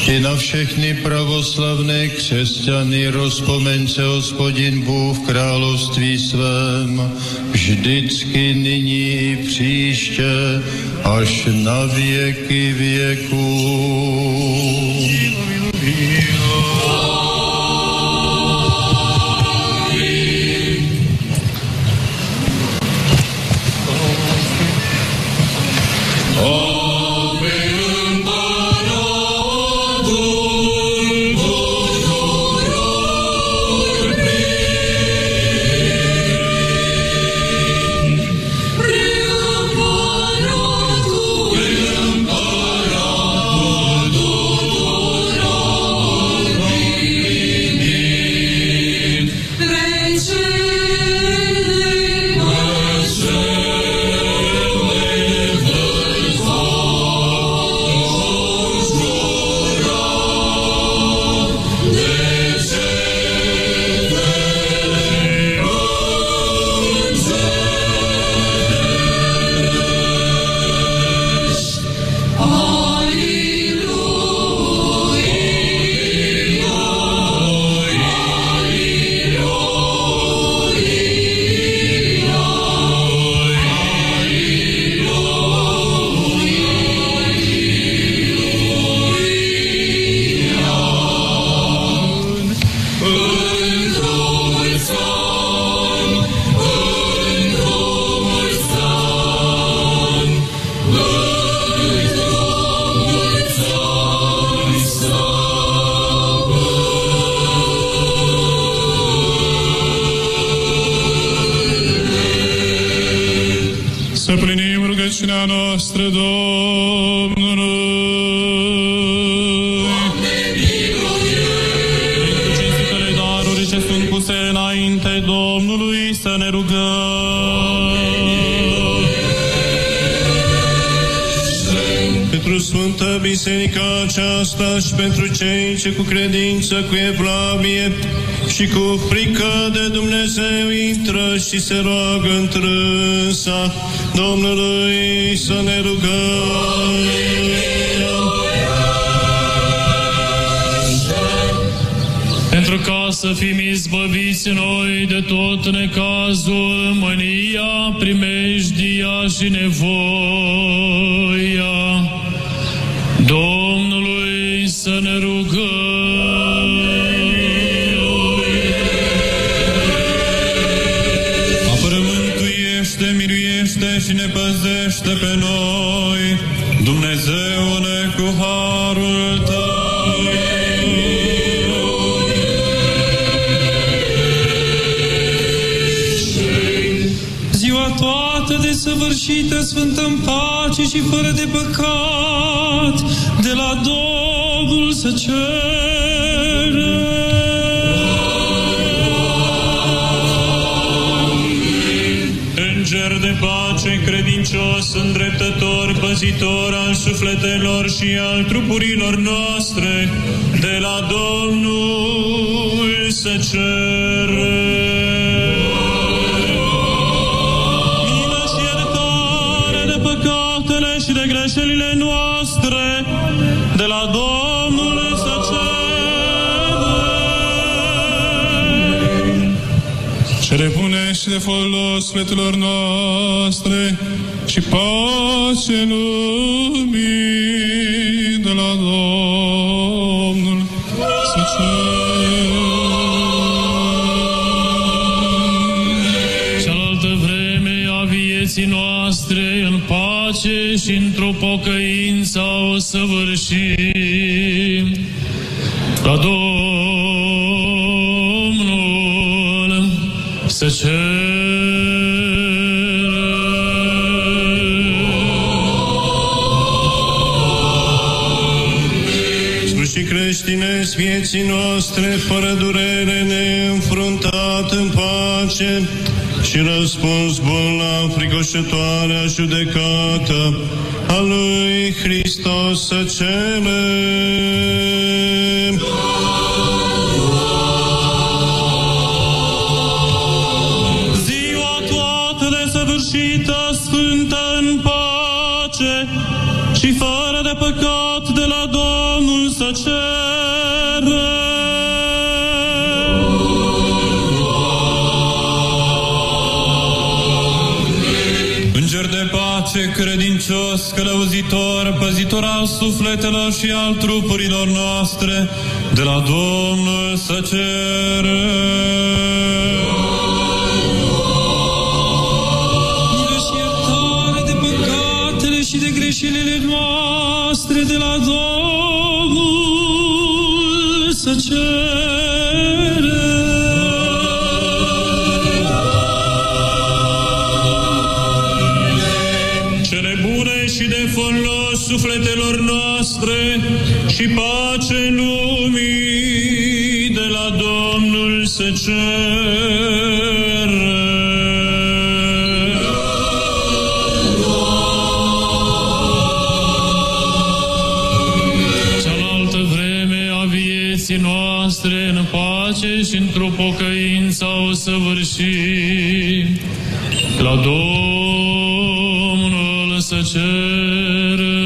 i na všechny pravoslavné křesťany rozpomeň se hospodin Bůh v království svém, vždycky nyní i příště, až na věky věků. Biserica aceasta și pentru cei ce cu credință, cu evlavie și cu frică de Dumnezeu intră și se roagă întrânsa Domnului să ne rugăm. Pentru ca să fim izbăviți noi de tot necazul, mânia, primejdia și nevoia, ne rugăm. Apără, mântuiește, miluiește și ne păzește pe noi, Dumnezeule, cu harul Tău. Ziua toată desăvârșită, sfântă în pace și fără de păcat, de la Domnul să cere. Înger de pace, credincios, îndreptător, păzitor al sufletelor și al trupurilor noastre, de la Domnul să cere. Folos sufletelor noastre și pace lumii de la Domnul să Cealaltă vreme a vieții noastre în pace și într-o pocăință o săvârșim. Vieții noastre, fără durere, neînfruntat în pace și răspuns bun la fricoșătoarea judecată a lui Hristos să cerem. Credincios, călăuzitor, păzitor al sufletelor și al trupurilor noastre, de la Domnul să cere. Milă și iertare de păcatele și de greșelile noastre, de la Domnul să cere. Săvârșim. La Domnul să cere.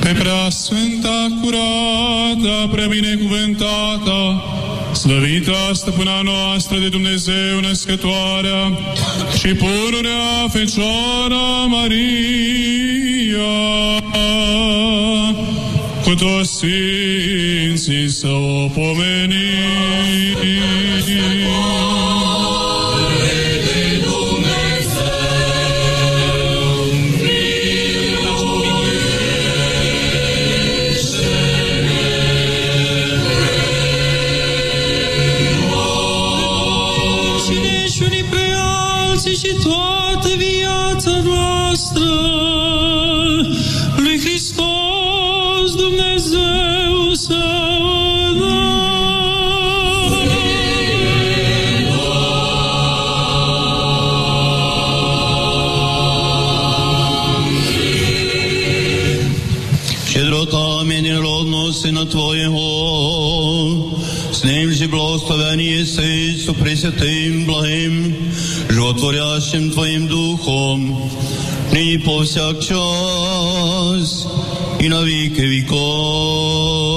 Pe prea sfânta, curată, prea binecuvântată, slăvită stăpâna noastră de Dumnezeu născătoarea și pururea Fecioara Maria, cu toți sfinții să o Христу пресвятым, благим, животворящим Твоим Духом, ныне по всяк час и на веки веков.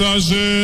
Aminte, Sfânta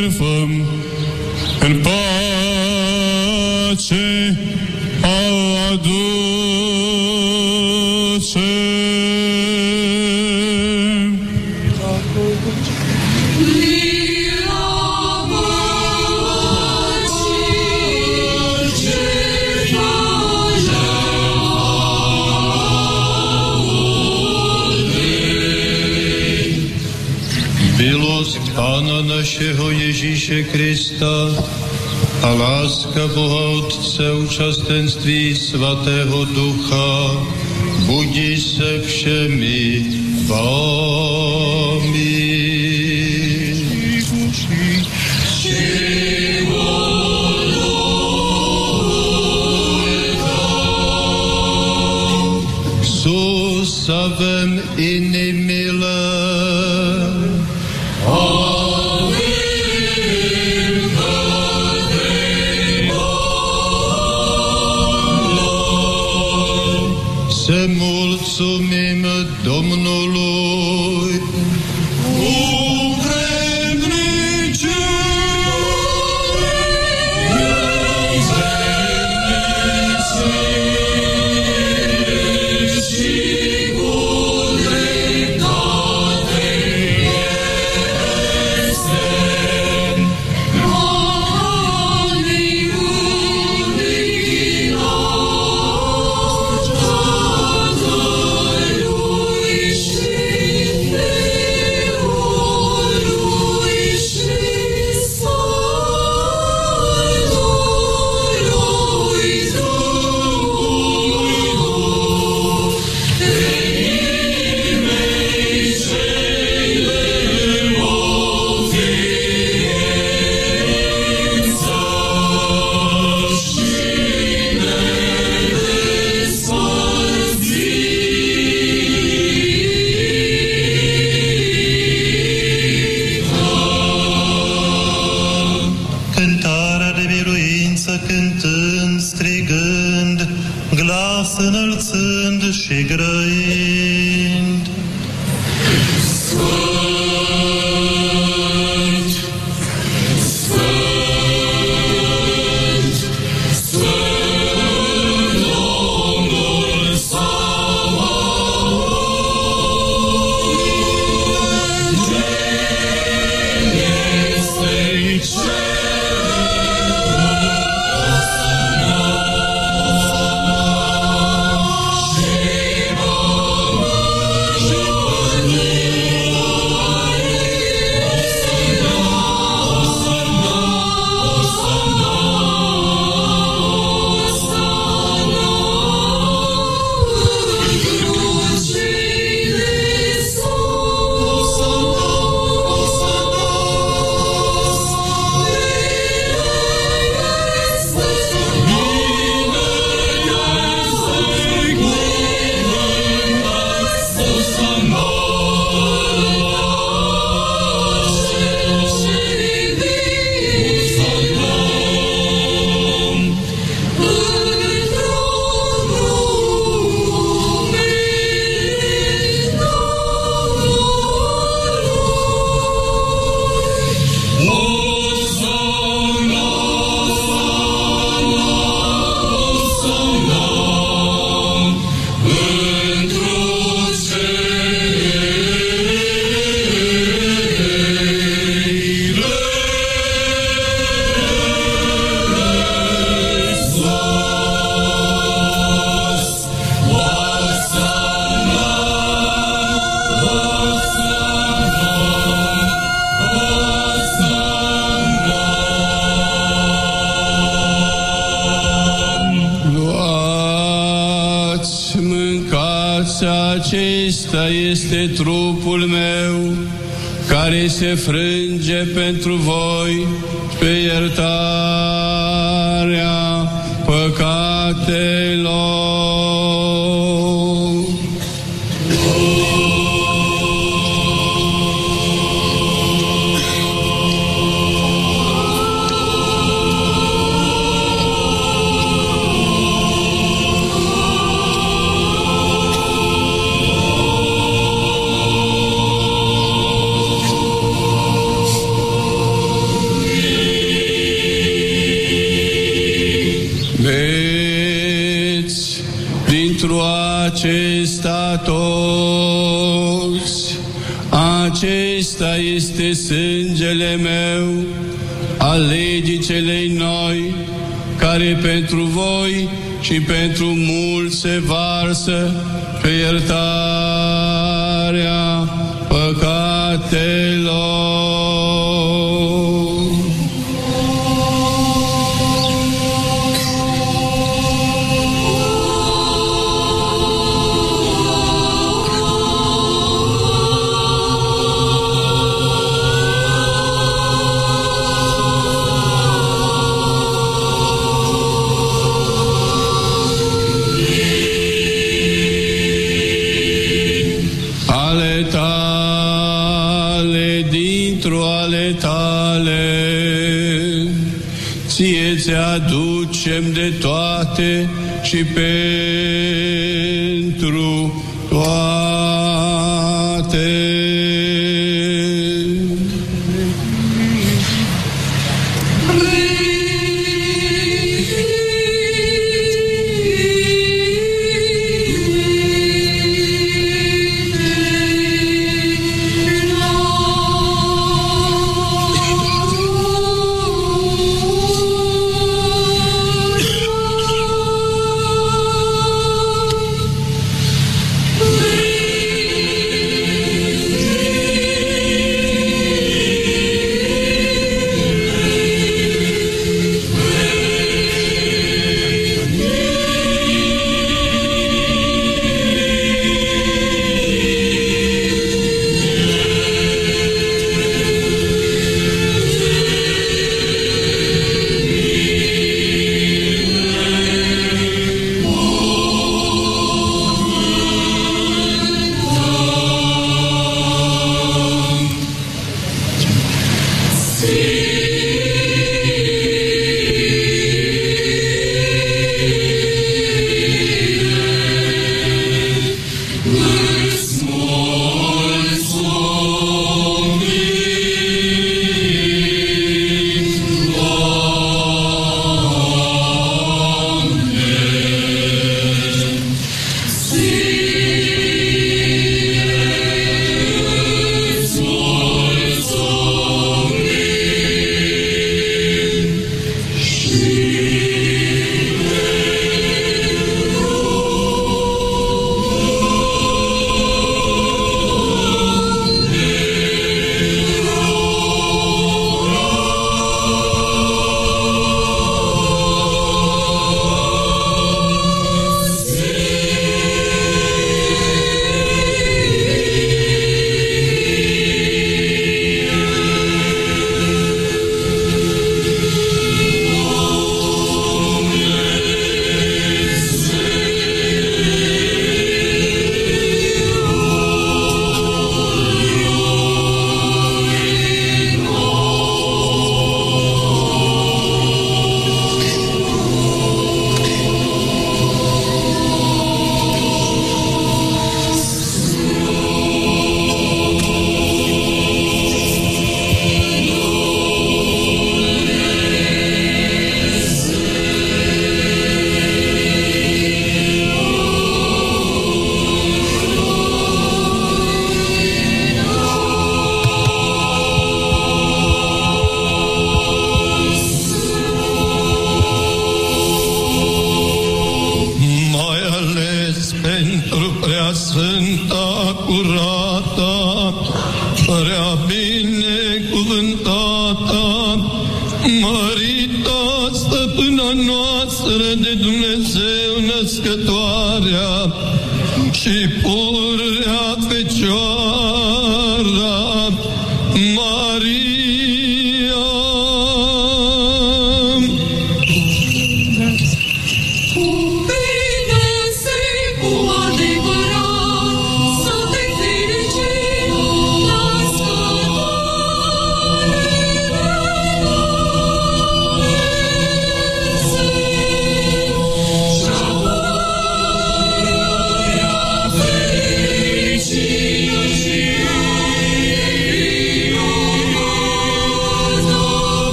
about that.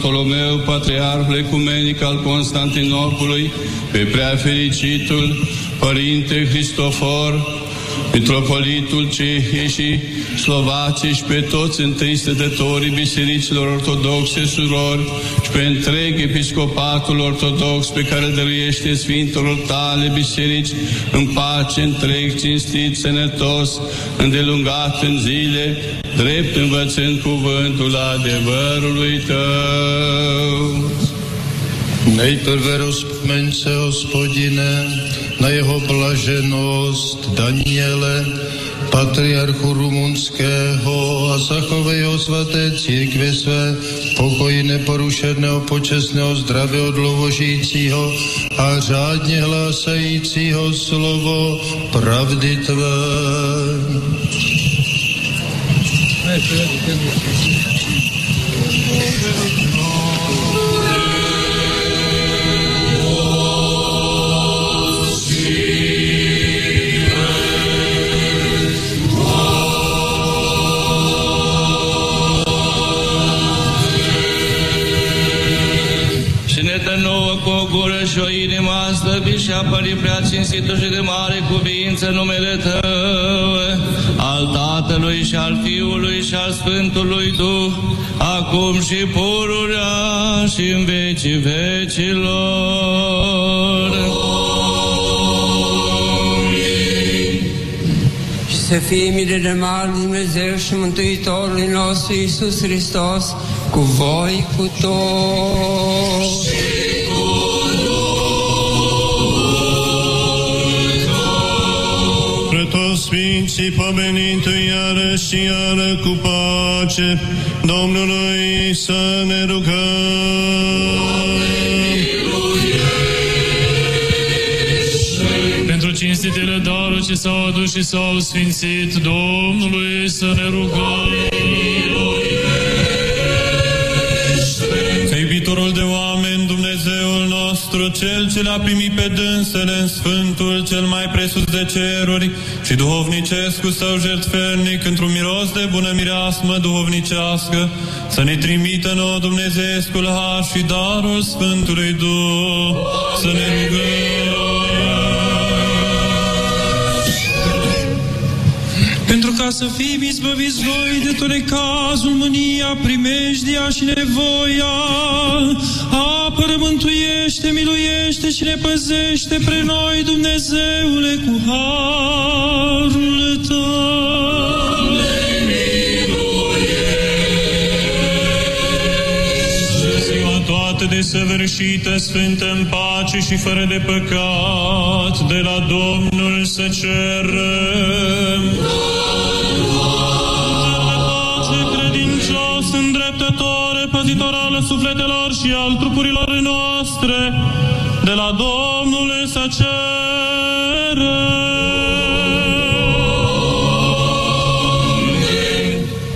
Bartolomeu, Patriarhul Ecumenic al Constantinopolului, pe prea fericitul Părinte Cristofor, Mitropolitul Cehii și Slovacii și pe toți întâi stătătorii bisericilor ortodoxe surori și pe întreg episcopatul ortodox pe care dăruiește Sfintelor tale biserici în pace, întreg, cinstit, sănătos, îndelungat în zile, drept învățând cuvântul adevărului Tău. Nejprve rozpomeň se, hospodine, na jeho blaženost Daniele, patriarchu rumunského a zachovej ho svaté církve své, pokoji neporušeného, počestného, zdravého, dlouhožijícího a řádně hlásajícího slovo pravdy tvé. Și o inimă stăbi și apări prea cinstită și de mare cuvință numele Tău, al Tatălui și al Fiului și al Sfântului Duh, acum și pururea și în vecii vecilor. Și să fie mire de mare Dumnezeu și Mântuitorul nostru Iisus Hristos, cu voi, cu toți. Sfinții pomenită iară și iară cu pace, Domnului să ne rugăm. Pentru cinstitele daruri ce s-au adus și s-au sfințit, Domnului să ne rugăm. Ca nostru, Cel ce l-a primit pe dânsele în Sfântul cel mai presus de ceruri și duhovnicesc cu său jertfernic într-un miros de bună mireasmă duhovnicească, să ne trimită nouă Dumnezeescul har și darul Sfântului Duh, să ne rugăm. Ca să fim izbăviți voi de tot necazul, mânia, primejdia și nevoia, apără, mântuiește, miluiește și ne păzește pre noi, Dumnezeule, cu harul Tău. Ziua toată desăvârșită, sfântă în pace și fără de păcat, de la Domnul să cerem. Pace al trupurilor noastre, de la Domnul să cerem.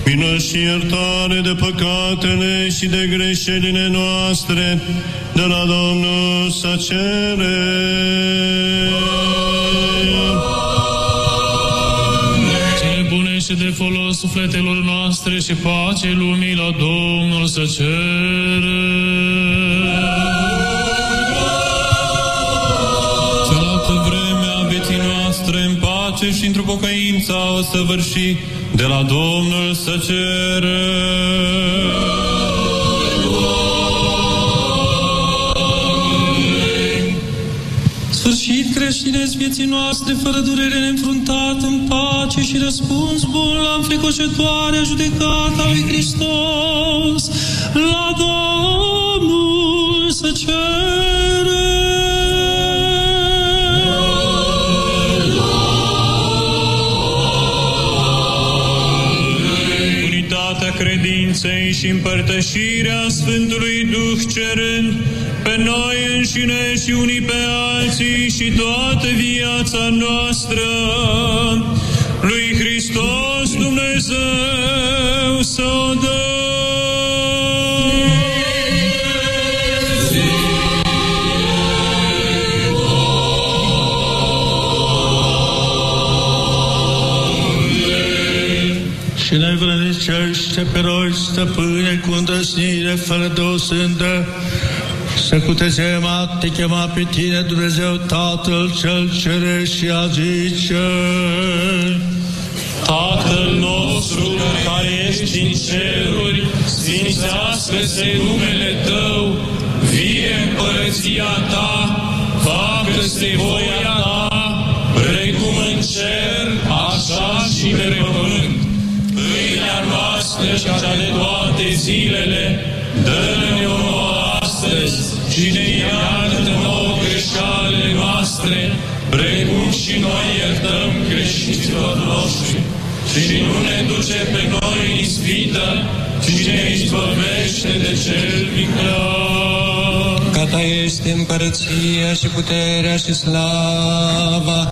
Vină și iertare de păcatele și de greșelile noastre, de la Domnul să cere. Sufletelor noastre și pace lumii la Domnul să cerem. Cealaltă vreme a vieții noastre în pace și într-o pocăință o săvârși, de la Domnul să cerem. Vieții noastre, fără durere neînfruntat, în pace și răspuns bun la înfricoșătoarea judecata lui Hristos, la Domnul să Unitatea credinței și împărtășirea Sfântului Duh cerând pe noi înșine și unii pe alții și toată viața noastră. Lui Hristos Dumnezeu să o Și și ne vrănicește pe noi, stăpâne, cu îndrăsnire, fără de o sândă, să cutezem a te chema pe tine, Dumnezeu Tatăl cel Ceresc și a zice, Tatăl nostru care ești din ceruri, sfințească-se numele Tău, vie împărăția Ta, facă-se voia Ta, precum în cer, așa și pe pământ. Pâinea noastră și cea de toate zilele, dă-ne o nouă astăzi și ne iartă nouă greșalele noastre, precum și noi iertăm greșiților noștri. Și nu ne duce pe noi în ispită, ci ne izbăvește de cel viclean. Ca ta este împărăția și puterea și slava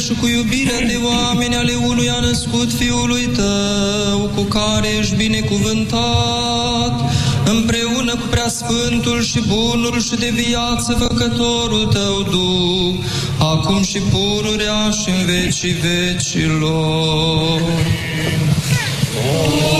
Și cu iubirea de oameni ale unui a născut Fiului Tău, cu care ești binecuvântat, împreună cu preasfântul și bunul și de viață făcătorul Tău Duh, acum și pururea și în vecii vecilor. Sfintele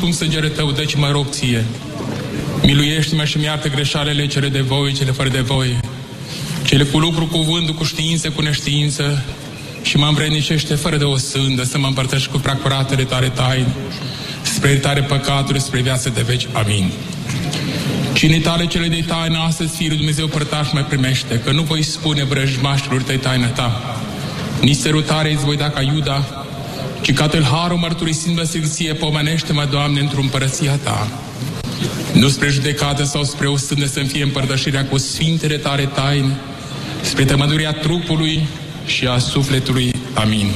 scump sângele tău, deci mă rog ție. Miluiește-mă și mi-artă greșalele cele de voi, cele fără de voi, cele cu lucru, cuvânt, cu știință, cu neștiință, și mă îmbrănicește fără de o sândă să mă împărtăși cu procuratele tare taine, spre iertare păcatului, spre viață de veci. Amin. Cine tale cele de taină, astăzi, Fiul Dumnezeu părtaș mai primește, că nu voi spune vrăjmașilor tăi taina ta, nici sărutare îți voi da ca Iuda, ci ca tâlharul mărturisind văsâlție, pomenește-mă, Doamne, într-o împărăția Ta. Nu spre judecată sau spre o stână să-mi fie împărtășirea cu sfintele tare taine, spre tămăduria trupului și a sufletului. Amin.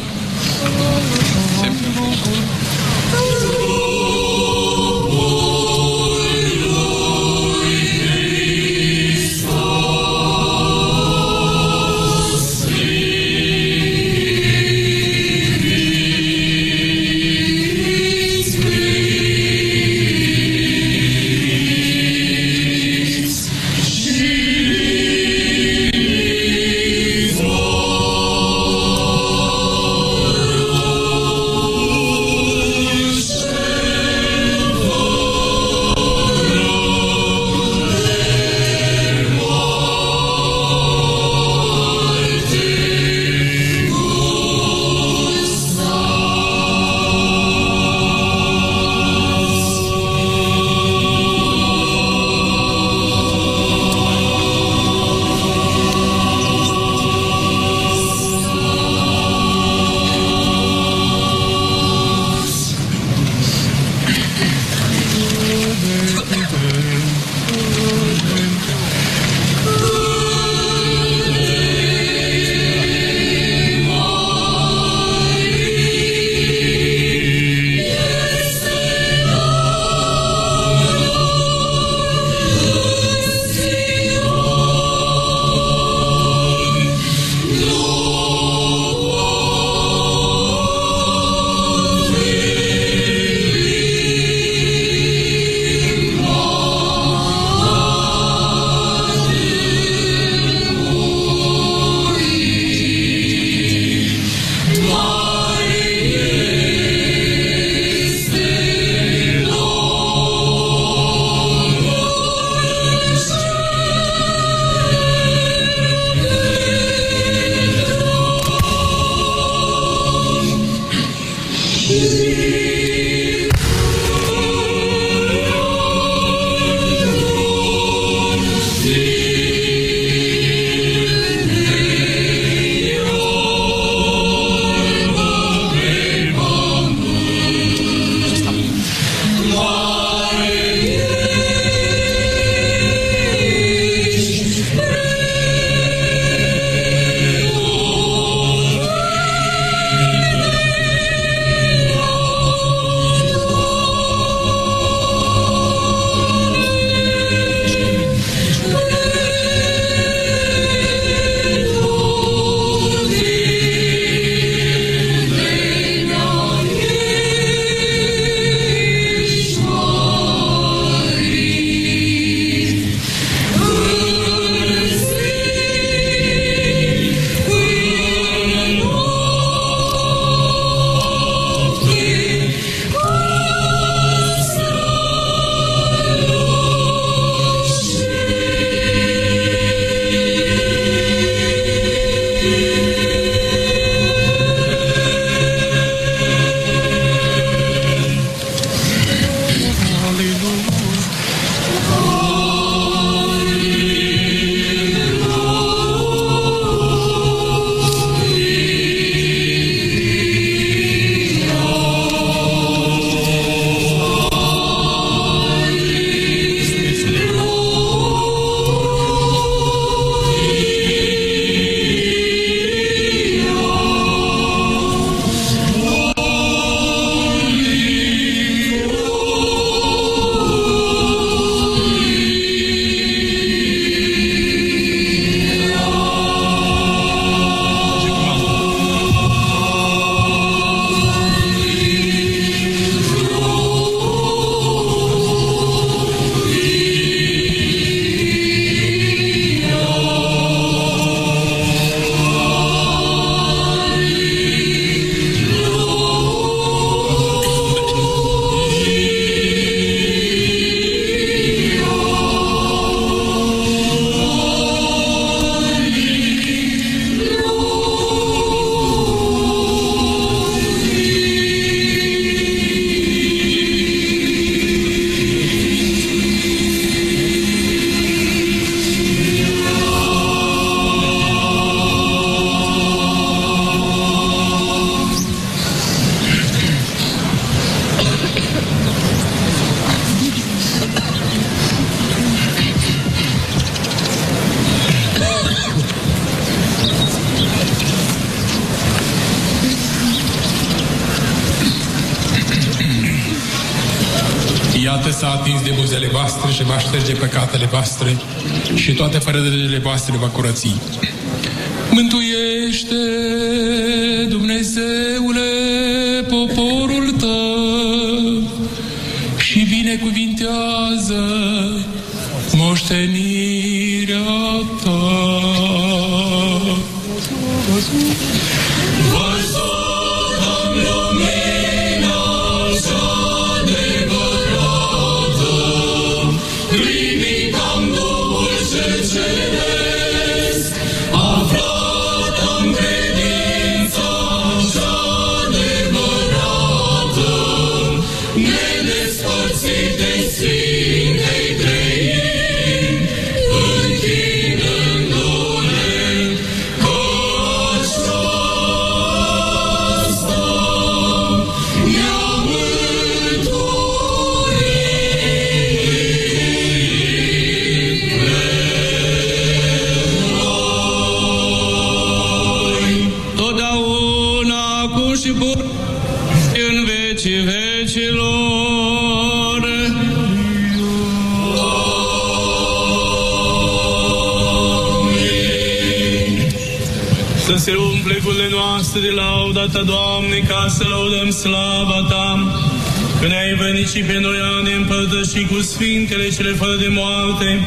Sfintele cele fără de moarte,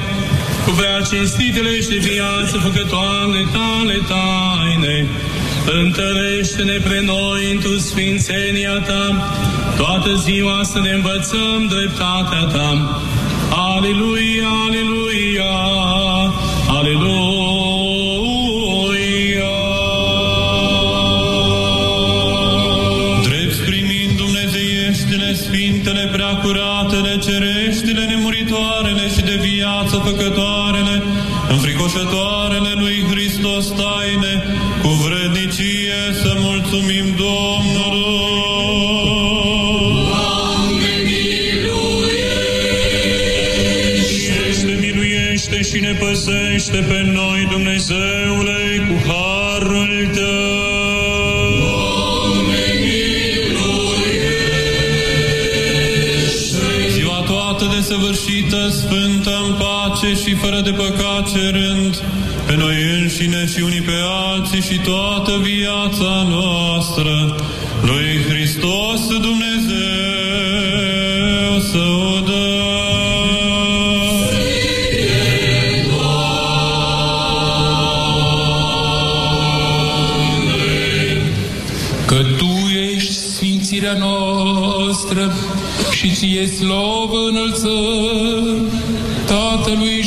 cu prea cinstitele și de viață făcătoare tale taine. Întărește-ne pre noi într sfințenia Ta, toată ziua să ne învățăm dreptatea Ta. Aleluia, aleluia, aleluia. Fără de păcat cerând, pe noi înșine și unii pe alții și toată viața noastră, lui Hristos Dumnezeu să o dă. Că Tu ești sfințirea noastră și ție slavă înălțăm Tatălui și Fiului și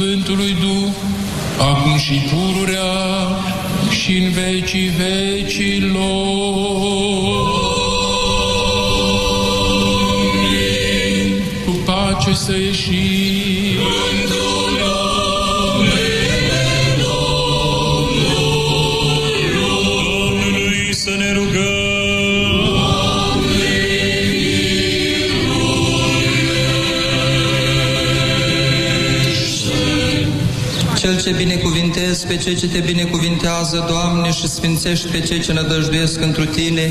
Sfântului Duh, acum și pururea și în vecii vecilor. Cu pace să ieșim. Binecuvintezi pe cei ce te binecuvintează, Doamne, și sfințești pe cei ce nădăjduiesc întru Tine,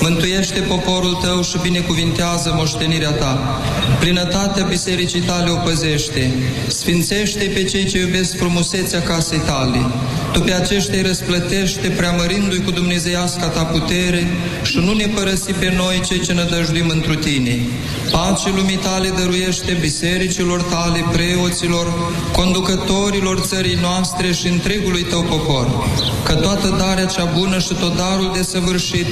mântuiește poporul Tău și binecuvintează moștenirea Ta. Plinătatea bisericii Tale o păzește, sfințește pe cei ce iubesc frumusețea casei Tale. Tu pe aceștia îi răsplătește, preamărindu-i cu dumnezeiasca Ta putere și nu ne părăsi pe noi cei ce nădăjduim întru Tine. Pace lumii Tale dăruiește bisericilor Tale, preoților, conducătorilor țării noastre și întregului Tău popor, că toată darea cea bună și tot darul de săvârșit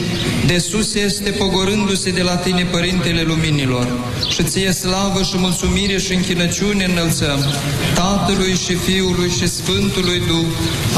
de sus este pogorându-se de la Tine, Părintele Luminilor, și Ție slavă și mulțumire și închinăciune înălțăm Tatălui și Fiului și Sfântului Duh,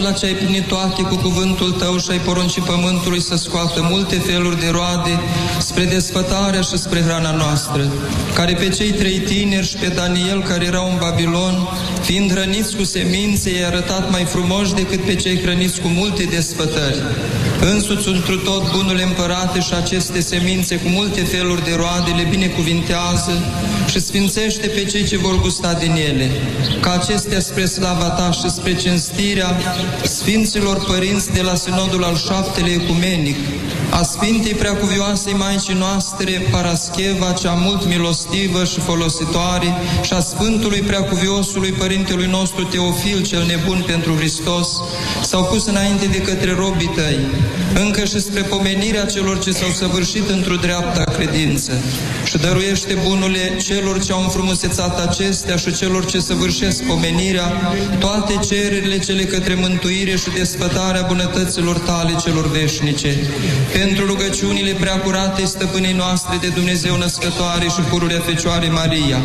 Doamne, cela ce ai plinit toate cu cuvântul Tău și ai poruncit pământului să scoată multe feluri de roade spre desfătarea și spre hrana noastră, care pe cei trei tineri și pe Daniel care erau în Babilon, fiind hrăniți cu semințe, i-ai arătat mai frumoși decât pe cei hrăniți cu multe desfătări. Însuți întru tot bunul împărate și aceste semințe cu multe feluri de roade le binecuvintează și sfințește pe cei ce vor gusta din ele, ca acestea spre slava ta și spre cinstirea Sfinților Părinți de la Sinodul al șaptele ecumenic, a Sfintei Preacuvioasei Maicii noastre, Parascheva, cea mult milostivă și folositoare, și a Sfântului Preacuviosului Părintelui nostru Teofil, cel nebun pentru Hristos, s-au pus înainte de către robii tăi, încă și spre pomenirea celor ce s-au săvârșit într-o dreapta credință. Și dăruiește bunule celor ce au înfrumusețat acestea și celor ce săvârșesc pomenirea, toate cererile cele către mântuire și desfătarea bunătăților tale celor veșnice. Pentru rugăciunile preacurate stăpânei noastre de Dumnezeu născătoare și pururea Fecioare Maria,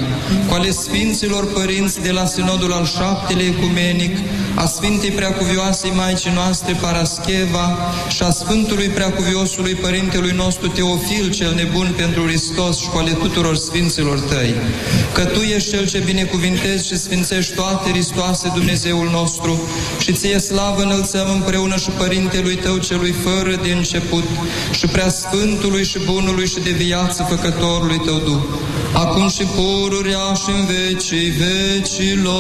cu ale Sfinților Părinți de la Sinodul al șaptele ecumenic, a Sfintei Preacuvioasei Maicii noastre Parascheva și a Sfântului Preacuviosului Părintelui nostru Teofil, cel nebun pentru Hristos și cu ale tuturor Sfinților Tăi, că Tu ești Cel ce binecuvintezi și sfințești toate ristoase Dumnezeul nostru și Ție slavă înălțăm împreună și Părintelui Tău celui fără de început și prea Sfântului și Bunului și de viață Făcătorului Tău Duh, acum și pururea și în vecii vecilor.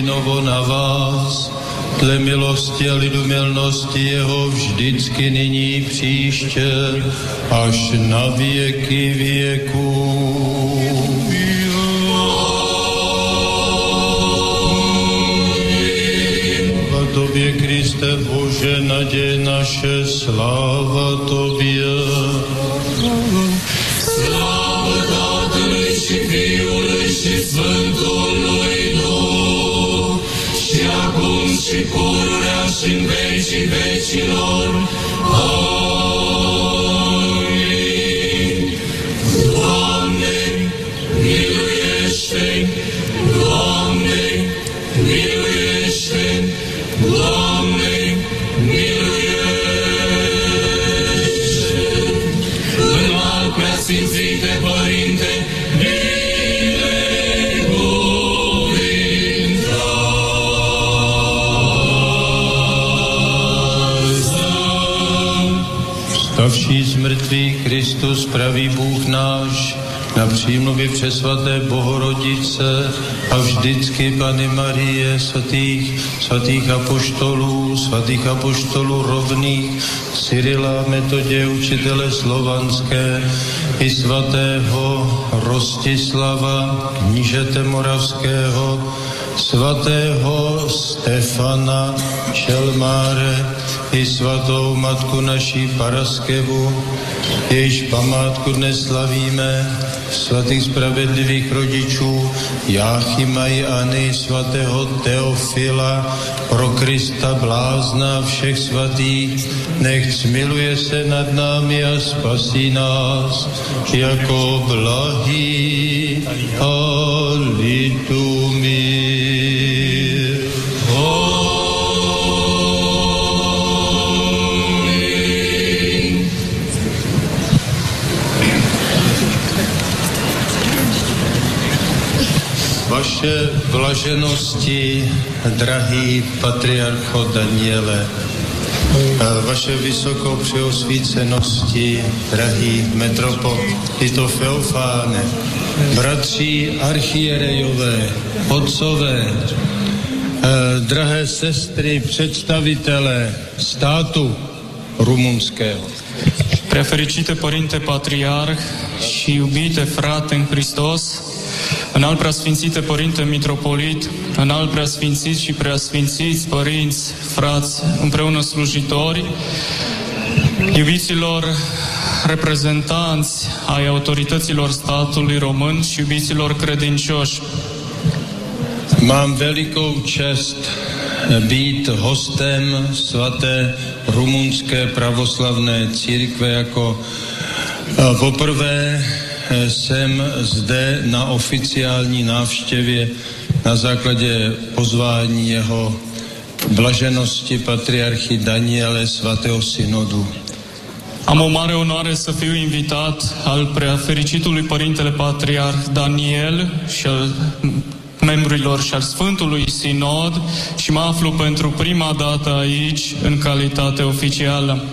Hospodinovo na vás, tle milosti a lidumělnosti jeho vždycky nyní příště, až na věky věků. Tobě, Kriste Bože, naděje naše, sláva tobě. Și în vecii vecilor. Amin. Na přímluvě přesvaté Bohorodice a vždycky Pany Marie, svatých, svatých apoštolů, svatých apoštolů rovných, Cyrila, Metodě, učitele slovanské, i svatého Rostislava, knížete Moravského, svatého Stefana Šelmáre i svatou matku naší Paraskevu, jejíž památku dnes slavíme, svatých spravedlivých rodičů Jáchyma iAny, svatého Teofila, pro Krista blázna všech svatých, nech smiluje se nad námi a spasí nás jako blahý a litumír. Vaše blaženosti, drahý patriarcho Daniele, vaše vysokou přeosvícenosti, drahý metropolito Feofáne, bratři archierejové, otcové, drahé sestry, představitelé státu, rumunského. Prefericite Părinte Patriarh și iubite frate în Hristos, în al preasfințite Părinte Mitropolit, în al preasfințiți și preasfințiți părinți, frați, împreună slujitori, iubiților reprezentanți ai autorităților statului român și iubiților credincioși. Mám velikou čest být hostem svaté rumunské pravoslavné církve jako poprvé e, jsem zde na oficiální návštěvě na základě pozvání jeho blaženosti patriarchy Daniele svatého synodu. Am o mare onoare să fiu invitat al preafericitului Părintele Patriarh Daniel și al membrilor și al Sfântului Sinod și mă aflu pentru prima dată aici în calitate oficială.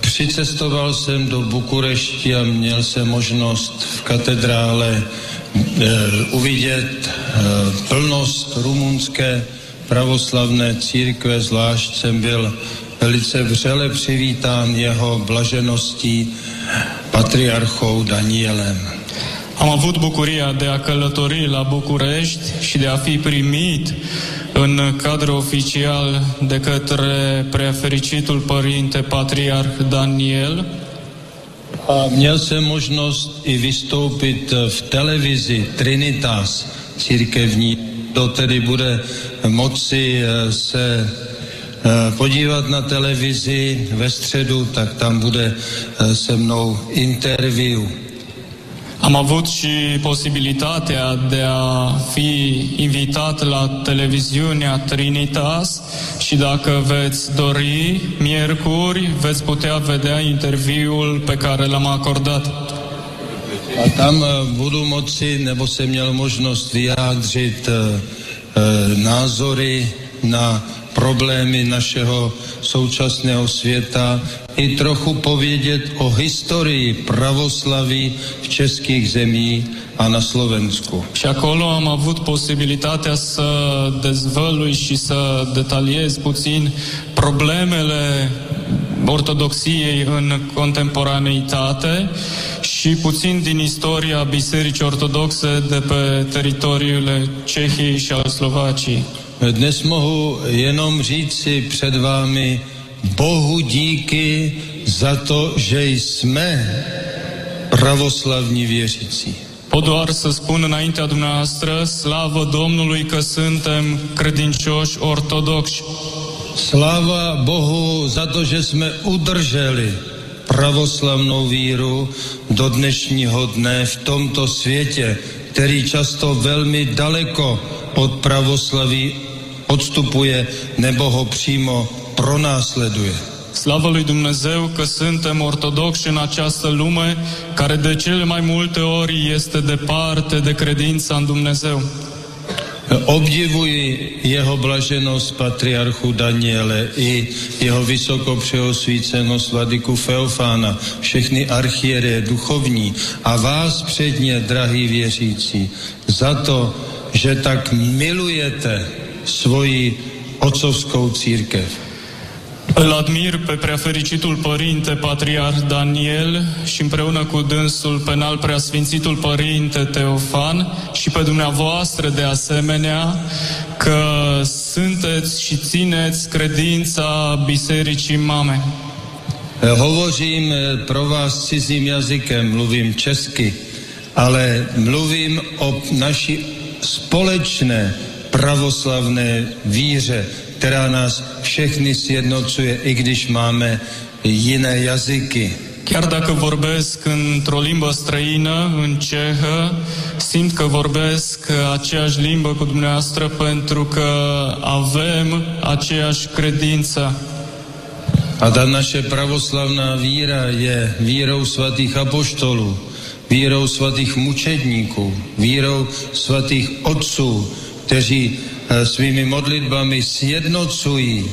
Přicestoval jsem do Bukurešti a měl jsem možnost v katedrále uvidět plnost rumunské pravoslavné církve, zvlášť jsem byl velice vřele přivítán jeho blažeností patriarchou Danielem. Am avut bucuria de a călători la București și de a fi primit în cadru oficial de către prefericitul părinte patriarh Daniel. A měl jsem možnost i vystoupit v televizi Trinitas církevní, kdo tedy bude moci se podívat na televizi ve středu, tak tam bude se mnou interview. Am avut și posibilitatea de a fi invitat la televiziunea Trinitas și dacă veți dori, miercuri, veți putea vedea interviul pe care l-am acordat. A tam budu moci, nebo jsem měl možnost vyjádřit názory na problémy našeho současného světa i trochu povědět o historii pravoslaví v českých zemích a na Slovensku. Și acolo am avut posibilitatea să dezvălui și să detaliez puțin problemele ortodoxiei în contemporaneitate și puțin din istoria Bisericii Ortodoxe de pe teritoriile Cehiei și al Slovaciei. Dnes mohu jenom říci před vámi Bohu díky za to, že jsme pravoslavní věřící. Pot doar să spun înaintea dumneavoastră, slavă Domnului că suntem credincioși ortodoxi. Sláva Bohu za to, že jsme udrželi pravoslavnou víru do dnešního dne v tomto světě, který často velmi daleko od pravoslaví odstupuje nebo ho přímo pronásleduje. Slavă lui Dumnezeu că suntem ortodoxi în această lume care de cele mai multe ori este departe de credința în Dumnezeu. Obdivuji jeho blaženost patriarchu Daniele i jeho vysoko přeosvícenost vladyku Feofána, všechny archiere duchovní a vás předně, drahí věřící, za to, že tak milujete svoji otcovskou církev. Îl admir pe preafericitul părinte patriarh Daniel și împreună cu dânsul penal preasfințitul părinte Teofan și pe dumneavoastră de asemenea că sunteți și țineți credința Bisericii Mame. Hovořím pro vás cizím jazykem, mluvím česky, ale mluvím o naší společné pravoslavné víře, která nás všechny sjednocuje, i když máme jiné jazyky. Chiar dacă vorbesc într-o limbă străină, în cehă, simt că vorbesc aceeași limbă cu dumneavoastră pentru că avem aceeași credință. A ta naše pravoslavná víra je vírou svatých apoštolů, vírou svatých mučedníků, vírou svatých otců, kteří svými modlitbami sjednocují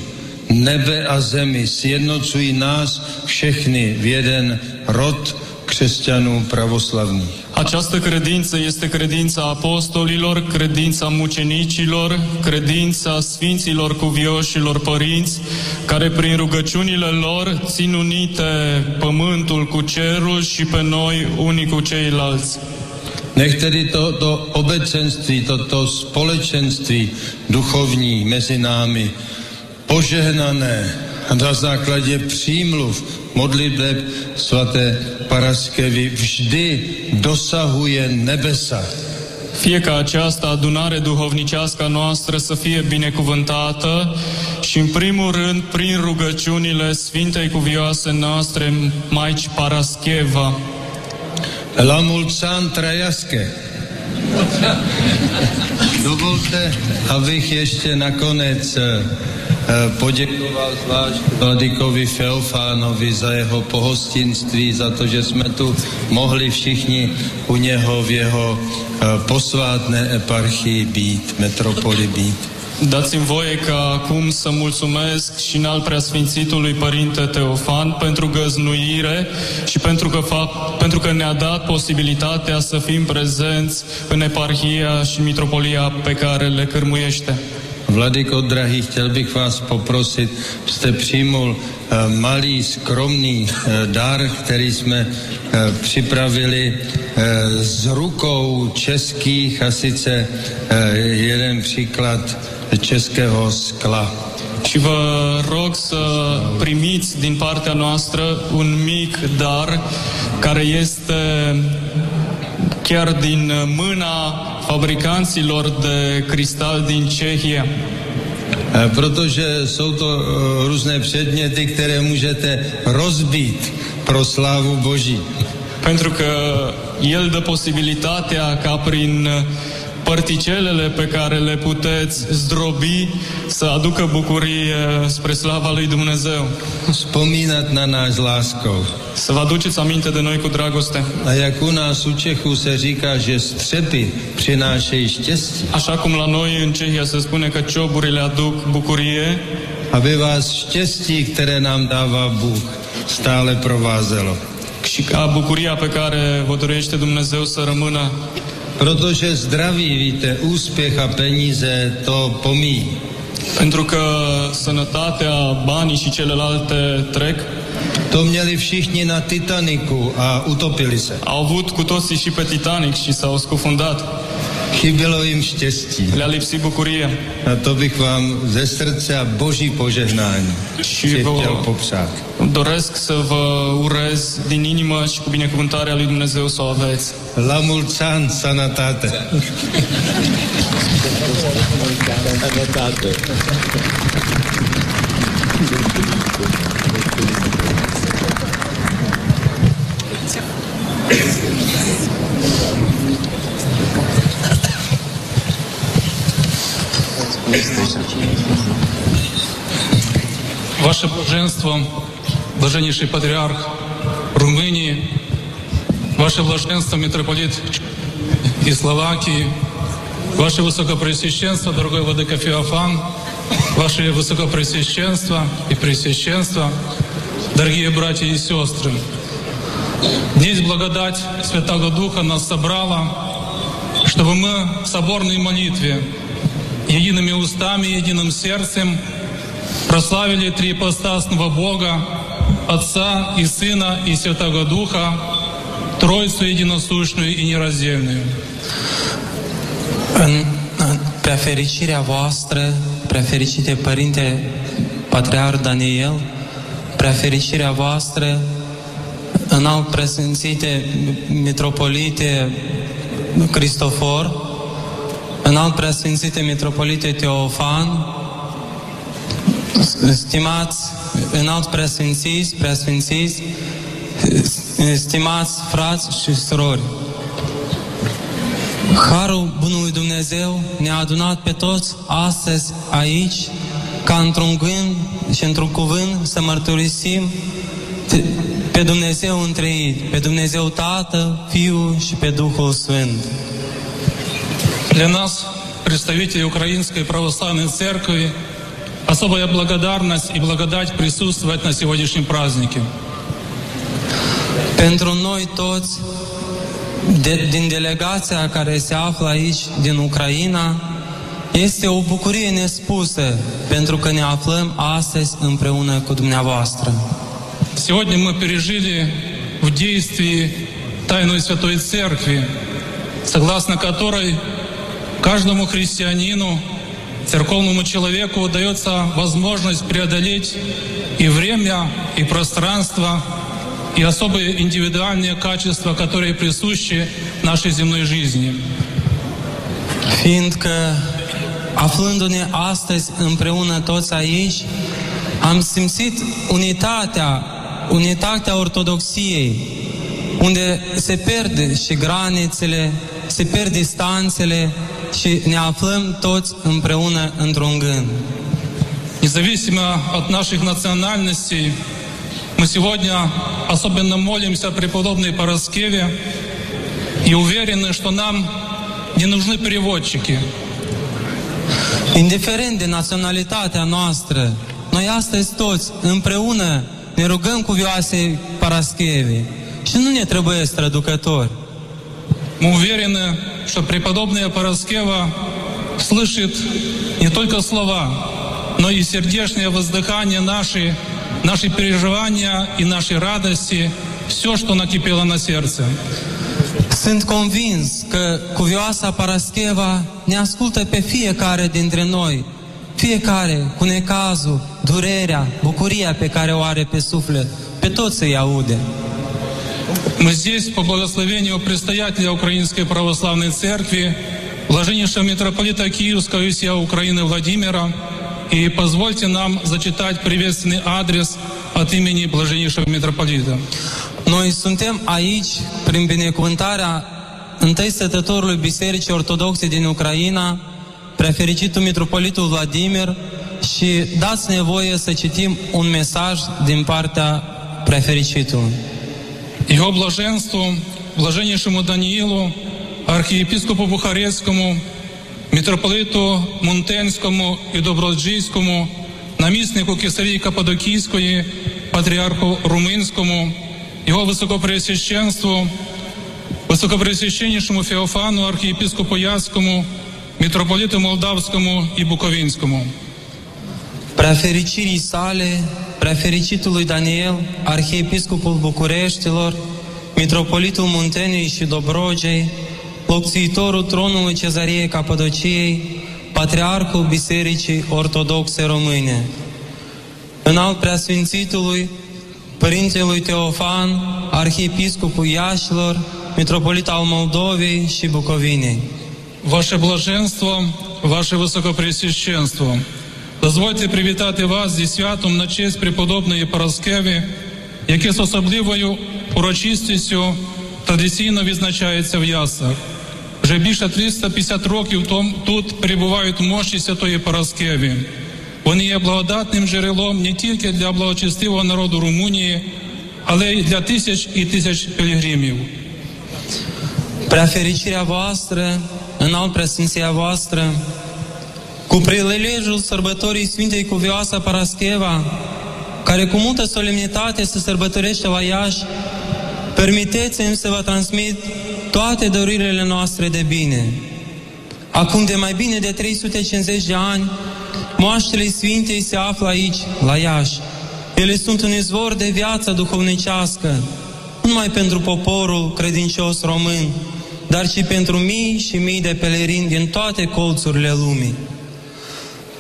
nebe a zemi, sjednocují nás všechny v jeden rod, křesťanů pravoslavných. Această credință este credința apostolilor, credința mucenicilor, credința sfinților cuvioșilor părinți, care prin rugăciunile lor țin unite pământul cu cerul și pe noi unii cu ceilalți. Nech tedy to, to obecenství, toto společenství duchovní mezi námi, požehnané na základě přímluv modliteb svaté Paraskevy vždy dosahuje nebesa. Fie ca adunare duhovnicească a noastră să fie binecuvântată și, în primul rând, prin rugăciunile Sfintei Cuvioase noastre, Maici Parascheva. La mulți ani trăiască! Dovolte, abych ještě nakonec Eh, poděkoval zvlášť Vladikovi Feofánovi za jeho pohostinství, za to, že jsme tu mohli všichni u něho v jeho eh, posvátné eparchii být, metropoli být. Dați-mi voie ca acum să mulțumesc și în al preasfințitului Părinte Teofan pentru găznuire și pentru că, fapt, pentru că ne-a dat posibilitatea să fim prezenți în eparhia și mitropolia pe care le cârmuiește. Vladyko drahý, chtěl bych vás poprosit, jste přijmul eh, malý, skromný eh, dar, který jsme eh, připravili s rukou českých a sice jeden příklad českého skla. Și vă rog să primiți din partea noastră un mic dar care este chiar din mâna fabricanților de cristal din Cehia. Protože jsou to různé předměty, které můžete rozbít pro slávu Boží. Pentru că el dă posibilitatea ca prin particelele pe care le puteți zdrobi să aducă bucurie spre slava lui Dumnezeu. Spominat na náš láskou. Să vă aduceți aminte de noi cu dragoste. A jak u nás u Čechů se říká, že střepy přinášejí štěstí. Așa cum la noi în Cehia se spune că cioburile aduc bucurie. Aby vás štěstí, které nám dává Bůh, stále provázelo. Și ca bucuria pe care vă dorește Dumnezeu să rămână Protože zdraví, víte, úspěch a peníze to pomíjí. Pentru că sănătatea, banii și celelalte trec. To měli všichni na Titaniku a utopili se. Au avut cu toții și pe Titanic și s-au scufundat. Chybělo jim štěstí. A to bych vám ze srdce a boží požehnání chtěl popřát. doresc să vă urez din inimă și cu binecuvântarea lui Dumnezeu să o aveți. La mulți ani, sănătate! Sănătate! Ваше Блаженство, Блаженнейший Патриарх Румынии, Ваше Блаженство, Митрополит и Словакии, Ваше Высокопресвященство, дорогой Владыка Феофан, Ваше Высокопресвященство и Пресвященство, дорогие братья и сестры, Здесь благодать Святого Духа нас собрала, чтобы мы в соборной молитве едиными устами, единым сердцем прославили триипостасного Бога, Отца и Сына и Святого Духа, Троицу единосущную и нераздельную. În, prea fericirea voastră, prea fericite Părinte Patriar Daniel, prea fericirea voastră, înalt presențite Mitropolite Cristofor, înalt preasfințite Mitropolite Teofan, stimați înalt preasfințiți, preasfințiți, stimați frați și surori. Harul Bunului Dumnezeu ne-a adunat pe toți astăzi aici ca într-un gând și într-un cuvânt să mărturisim pe Dumnezeu întreit, pe Dumnezeu Tată, Fiul și pe Duhul Sfânt. Для нас, представителей Украинской Православной Церкви, особая благодарность и благодать присутствовать на сегодняшнем празднике. Pentru noi toți, de, din delegația care se află aici, din Ucraina, este o bucurie nespusă pentru că ne aflăm astăzi împreună cu dumneavoastră. Сегодня мы пережили в действии Тайной Святой Церкви, согласно которой каждому христианину, церковному человеку дается возможность преодолеть и время, и пространство, и особые индивидуальные качества, которые присущи нашей земной жизни. Fiindcă aflându-ne astăzi împreună toți aici, am simțit unitatea, unitatea ortodoxiei, unde se pierde și granițele, se pierd distanțele și ne aflăm toți împreună într-un gând. Независимо от наших национальностей, мы сегодня особенно молимся преподобной Пороскеве и уверены, что нам не нужны переводчики. Indiferent de naționalitatea noastră, noi astăzi toți împreună ne rugăm cu vioase Paraschevi și nu ne trebuie traducători. Мы уверены, что преподобная Пороскева слышит не только слова, но и сердечное воздыхание наши, наши переживания и наши радости, все, что накипело на сердце. Sunt convins că cuvioasa Parascheva ne ascultă pe fiecare dintre noi, fiecare cu necazul, durerea, bucuria pe care o are pe suflet, pe toți îi aude. Мы здесь по благословению предстоятеля Украинской Православной Церкви, блаженнейшего митрополита Киевского и всея Украины Владимира, и позвольте нам зачитать приветственный адрес от имени блаженнейшего митрополита. Noi suntem aici prin binecuvântarea întâi stătătorului Bisericii Ortodoxe din Ucraina, prefericitul Mitropolitul Vladimir și dați nevoie să citim un mesaj din partea prefericitului. його блаженство, блаженнішому Даніїлу, архієпіскопу Бухарецькому, мітрополиту Мунтенському і Доброджійському, наміснику Кисарії Кападокійської, патріарху Руминському, його високопресвященству, високопресвященнішому Феофану, архієпіскопу Яцькому, мітрополиту Молдавському і Буковинському. При аферічірій салі prefericitului Daniel, arhiepiscopul Bucureștilor, mitropolitul Munteniei și Dobrogei, locțiitorul tronului Cezariei Capadociei, patriarhul Bisericii Ortodoxe Române, înalt preasfințitului Părintelui Teofan, arhiepiscopul Iașilor, mitropolit al Moldovei și Bucovinei. Ваше блаженство, ваше високопресвященство, дозвольте привітати вас зі святом на честь преподобної Параскеви, яке з особливою урочистістю традиційно відзначається в яслах. Вже більше 350 років тут перебувають мощі Святої Параскеві. Вони є благодатним джерелом не тільки для благочестивого народу Румунії, але й для тисяч і тисяч пілігримів. Preafericirea voastră, înalt preasfinția voastră, cu prilejul sărbătorii Sfintei Cuvioasa Parascheva, care cu multă solemnitate se sărbătorește la Iași, permiteți-mi să vă transmit toate doririle noastre de bine. Acum de mai bine de 350 de ani, moaștele Sfintei se află aici, la Iași. Ele sunt un izvor de viață duhovnicească, nu numai pentru poporul credincios român, dar și pentru mii și mii de pelerini din toate colțurile lumii.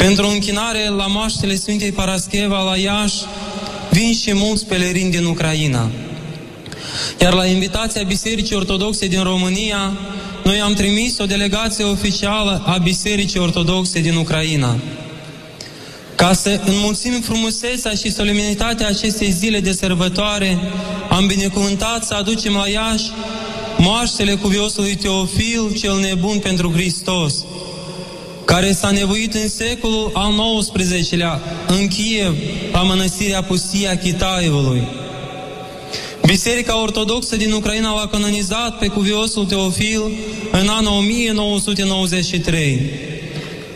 Pentru închinare la moaștele Sfintei Parascheva la Iași vin și mulți pelerini din Ucraina. Iar la invitația Bisericii Ortodoxe din România, noi am trimis o delegație oficială a Bisericii Ortodoxe din Ucraina. Ca să înmulțim frumusețea și solemnitatea acestei zile de sărbătoare, am binecuvântat să aducem la Iași moaștele cuviosului Teofil, cel nebun pentru Hristos, care s-a nevoit în secolul al XIX-lea, în Kiev, la mănăstirea Pustia Chitaievului. Biserica Ortodoxă din Ucraina l-a canonizat pe cuviosul Teofil în anul 1993.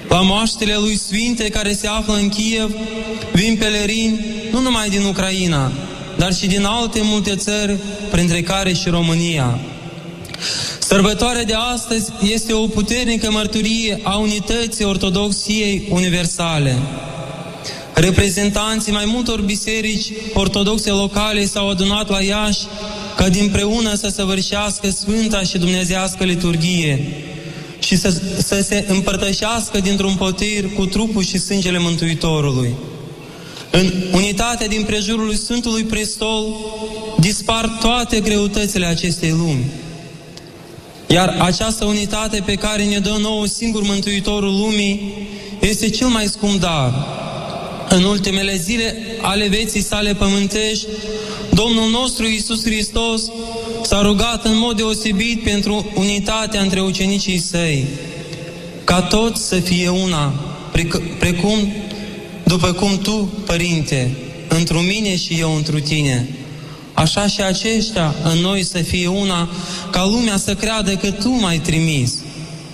La moaștele lui Sfinte care se află în Kiev, vin pelerini nu numai din Ucraina, dar și din alte multe țări, printre care și România. Sărbătoarea de astăzi este o puternică mărturie a unității ortodoxiei universale. Reprezentanții mai multor biserici ortodoxe locale s-au adunat la Iași ca dinpreună să săvârșească Sfânta și Dumnezească liturghie și să, să se împărtășească dintr-un potir cu trupul și sângele Mântuitorului. În unitatea din prejurul Sfântului Prestol dispar toate greutățile acestei lumi. Iar această unitate pe care ne dă nouă singur Mântuitorul lumii este cel mai scump dar. În ultimele zile ale vieții sale pământești, Domnul nostru Iisus Hristos s-a rugat în mod deosebit pentru unitatea între ucenicii săi, ca toți să fie una, precum, după cum Tu, Părinte, întru mine și eu întru Tine Așa și aceștia în noi să fie una, ca lumea să creadă că Tu m-ai trimis.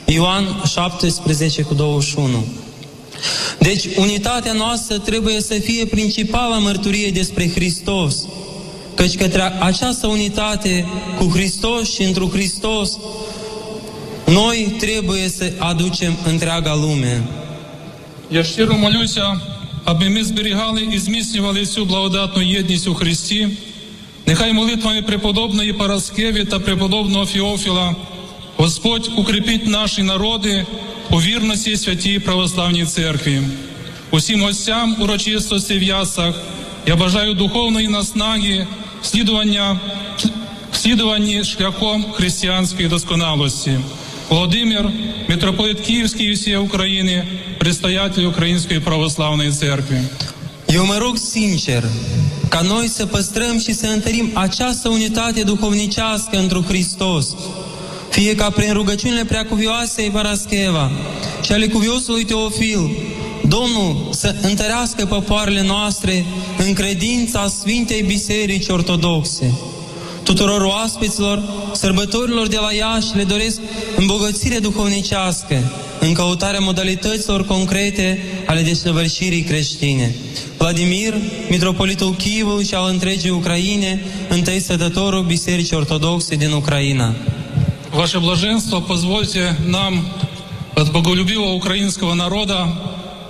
Ioan 17 cu 21. Deci, unitatea noastră trebuie să fie principala mărturie despre Hristos, căci către această unitate cu Hristos și întru Hristos, noi trebuie să aducem întreaga lume. Я щиро молюся, аби ми зберігали і зміцнювали цю благодатну єдність у Христі, Нехай молитвами преподобної Параскеви та преподобного Феофіла Господь укріпить наші народи у вірності святій православній церкві. Усім гостям урочистості в ясах я бажаю духовної наснаги, слідування, слідуванні шляхом християнської досконалості. Володимир, митрополит Київський і всієї України, предстоятель Української православної церкви. Eu mă rog sincer ca noi să păstrăm și să întărim această unitate duhovnicească într Hristos, fie ca prin rugăciunile preacuvioasei Parascheva și ale cuviosului Teofil, Domnul să întărească popoarele noastre în credința Sfintei Biserici Ortodoxe. Tuturor oaspeților, sărbătorilor de la Iași le doresc îmbogățire duhovnicească în căutarea modalităților concrete ale desăvârșirii creștine. Vladimir, mitropolitul Chievului și al întregii Ucraine, întâi sădătorul Bisericii Ortodoxe din Ucraina. Ваше блаженство, позвольте нам от боголюбивого украинского народа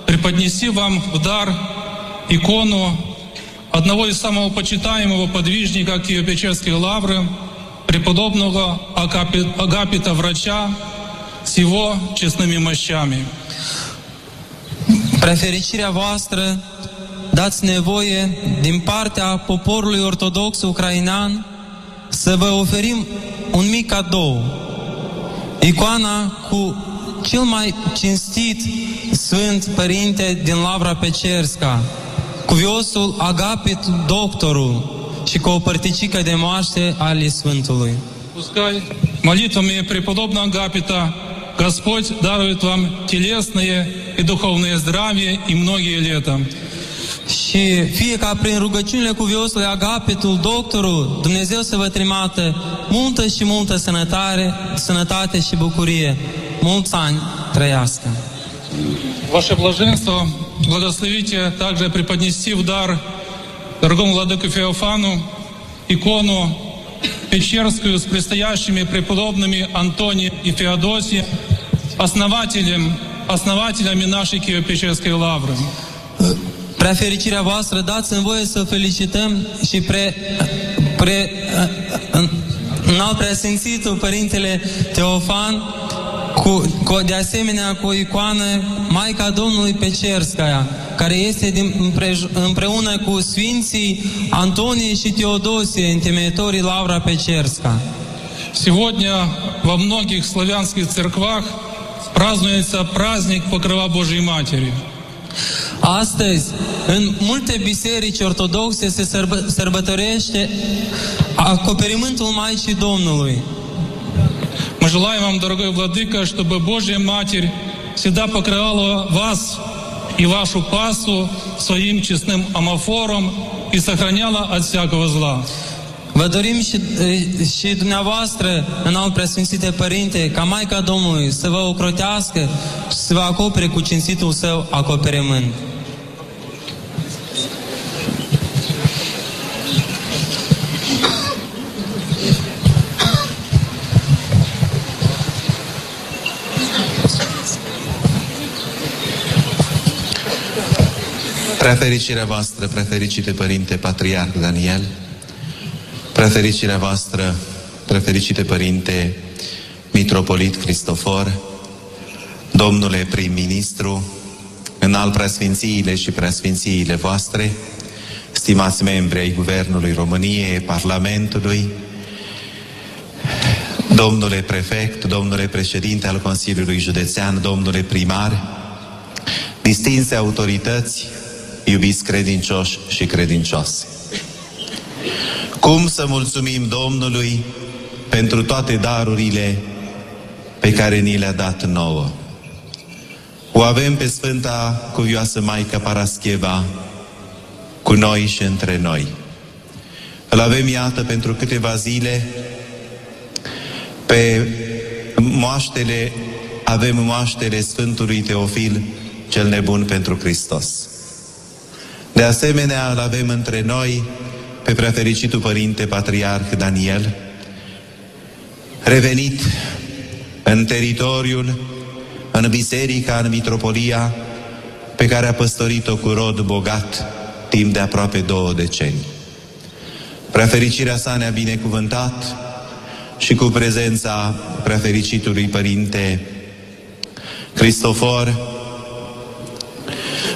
преподнести вам в дар икону одного из самого почитаемого подвижника Киево-Печерской лавры, преподобного Агапита Врача с его честными мощами. Prefericirea voastră dați nevoie din partea poporului ortodox ucrainean să vă oferim un mic cadou. Icoana cu cel mai cinstit Sfânt Părinte din Lavra Pecerska, cuviosul Agapit Doctorul și cu o părticică de moaște ale Sfântului. Пускай молитвами преподобного Агапита Господь дарует вам телесное и духовное здравие и многие лета. Și fie ca prin rugăciunile cuviosului Agapetul, doctorul, Dumnezeu să vă trimată multă și multă sănătate, sănătate și bucurie. Mulți ani trăiască! Ваше блаженство, благословите также преподнести в дар дорогому владыку Феофану икону Печерскую с предстоящими преподобными Антонием и Феодосием, основателем, основателями нашей Киево-Печерской лавры. Prea fericirea voastră, dați-mi voie să felicităm și pre, pre, în alt preasfințitul Părintele Teofan, cu, cu, de asemenea cu o icoană Maica Domnului Pecerskaya, care este din, împrej, împreună cu Sfinții Antonie și Teodosie, întemeitorii Laura Pecerska. Сегодня во многих славянских церквах празднуется праздник Покрова Божьей Матери – Astăzi, în multe biserici ortodoxe se sărbă, sărbătorește acoperimentul Maicii Domnului. Мы желаем вам, дорогой Владыка, чтобы Божья Матерь всегда покрывала вас и вашу пасу своим честным амофором и сохраняла от всякого зла. Vă dorim și, și dumneavoastră, în alt preasfințite Părinte, ca Maica Domnului să vă ocrotească și să vă acopere cu cinstitul său acoperământ. Prefericirea voastră, prefericite Părinte Patriarh Daniel, prefericirea voastră, prefericite Părinte Mitropolit Cristofor, Domnule prim-ministru, în al preasfințiile și preasfințiile voastre, stimați membri ai Guvernului României, Parlamentului, domnule prefect, domnule președinte al Consiliului Județean, domnule primar, distinse autorități, iubiți credincioși și credincioase. Cum să mulțumim Domnului pentru toate darurile pe care ni le-a dat nouă? O avem pe Sfânta Cuvioasă Maica Parascheva cu noi și între noi. Îl avem, iată, pentru câteva zile pe moaștele, avem moaștele Sfântului Teofil, cel nebun pentru Hristos. De asemenea, îl avem între noi pe prefericitul Părinte Patriarh Daniel, revenit în teritoriul, în biserica, în mitropolia pe care a păstorit-o cu rod bogat timp de aproape două decenii. Prefericirea sa ne-a binecuvântat și cu prezența prefericitului Părinte Cristofor,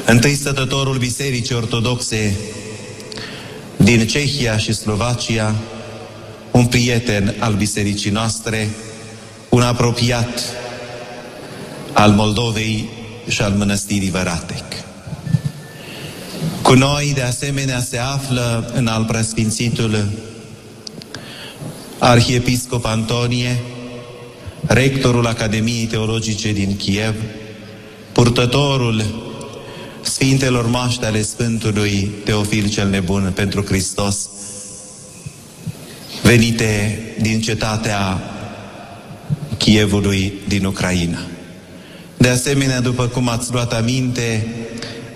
întâi stătătorul Bisericii Ortodoxe din Cehia și Slovacia, un prieten al bisericii noastre, un apropiat al Moldovei și al mănăstirii Văratec. Cu noi, de asemenea, se află în al preasfințitul Arhiepiscop Antonie, rectorul Academiei Teologice din Kiev, purtătorul Sfintelor Maște ale Sfântului Teofil cel Nebun pentru Hristos, venite din cetatea Chievului din Ucraina. De asemenea, după cum ați luat aminte,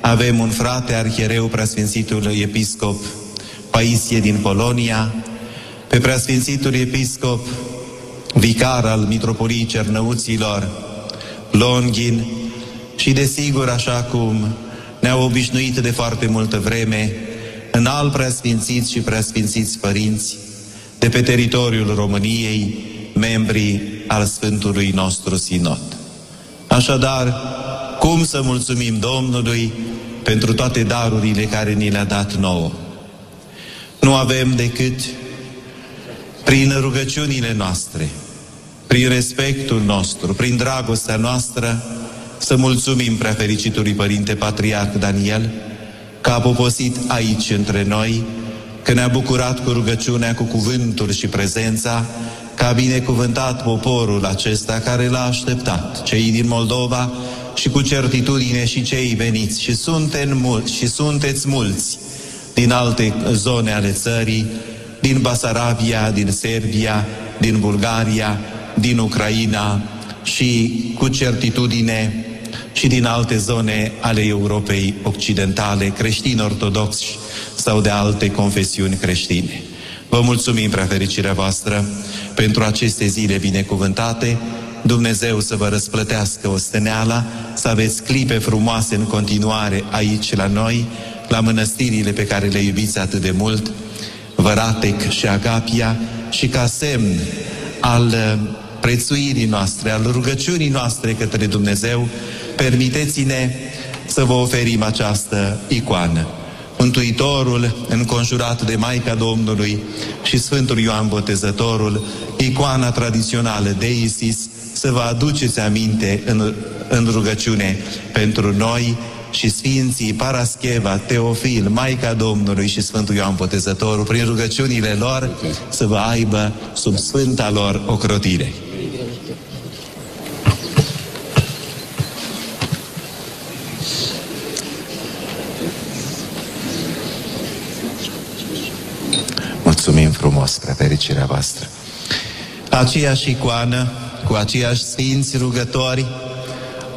avem un frate arhiereu, preasfințitul episcop Paisie din Polonia, pe preasfințitul episcop vicar al Mitropoliei Cernăuților, Longin, și desigur, așa cum ne-au obișnuit de foarte multă vreme, în al preasfințiți și preasfințiți părinți, de pe teritoriul României, membrii al Sfântului nostru Sinod. Așadar, cum să mulțumim Domnului pentru toate darurile care ni le-a dat nouă? Nu avem decât prin rugăciunile noastre, prin respectul nostru, prin dragostea noastră, să mulțumim prefericitului Părinte Patriarh Daniel, că a poposit aici între noi, că ne-a bucurat cu rugăciunea, cu cuvântul și prezența, că a binecuvântat poporul acesta care l-a așteptat, cei din Moldova și cu certitudine și cei veniți. Și, suntem mulți, și sunteți mulți din alte zone ale țării, din Basarabia, din Serbia, din Bulgaria, din Ucraina și cu certitudine și din alte zone ale Europei Occidentale, creștini ortodoxi sau de alte confesiuni creștine. Vă mulțumim, prea fericirea voastră, pentru aceste zile binecuvântate, Dumnezeu să vă răsplătească osteneala, să aveți clipe frumoase în continuare aici la noi, la mănăstirile pe care le iubiți atât de mult, Văratec și Agapia, și ca semn al uh, prețuirii noastre, al rugăciunii noastre către Dumnezeu, permiteți-ne să vă oferim această icoană. Mântuitorul, înconjurat de Maica Domnului și Sfântul Ioan Botezătorul, icoana tradițională de Isis, să vă aduceți aminte în, în rugăciune pentru noi și Sfinții Parascheva, Teofil, Maica Domnului și Sfântul Ioan Botezătorul, prin rugăciunile lor, să vă aibă sub sfânta lor ocrotire. Mulțumim frumos spre fericirea voastră. Aceeași icoană, cu aceiași sfinți rugători,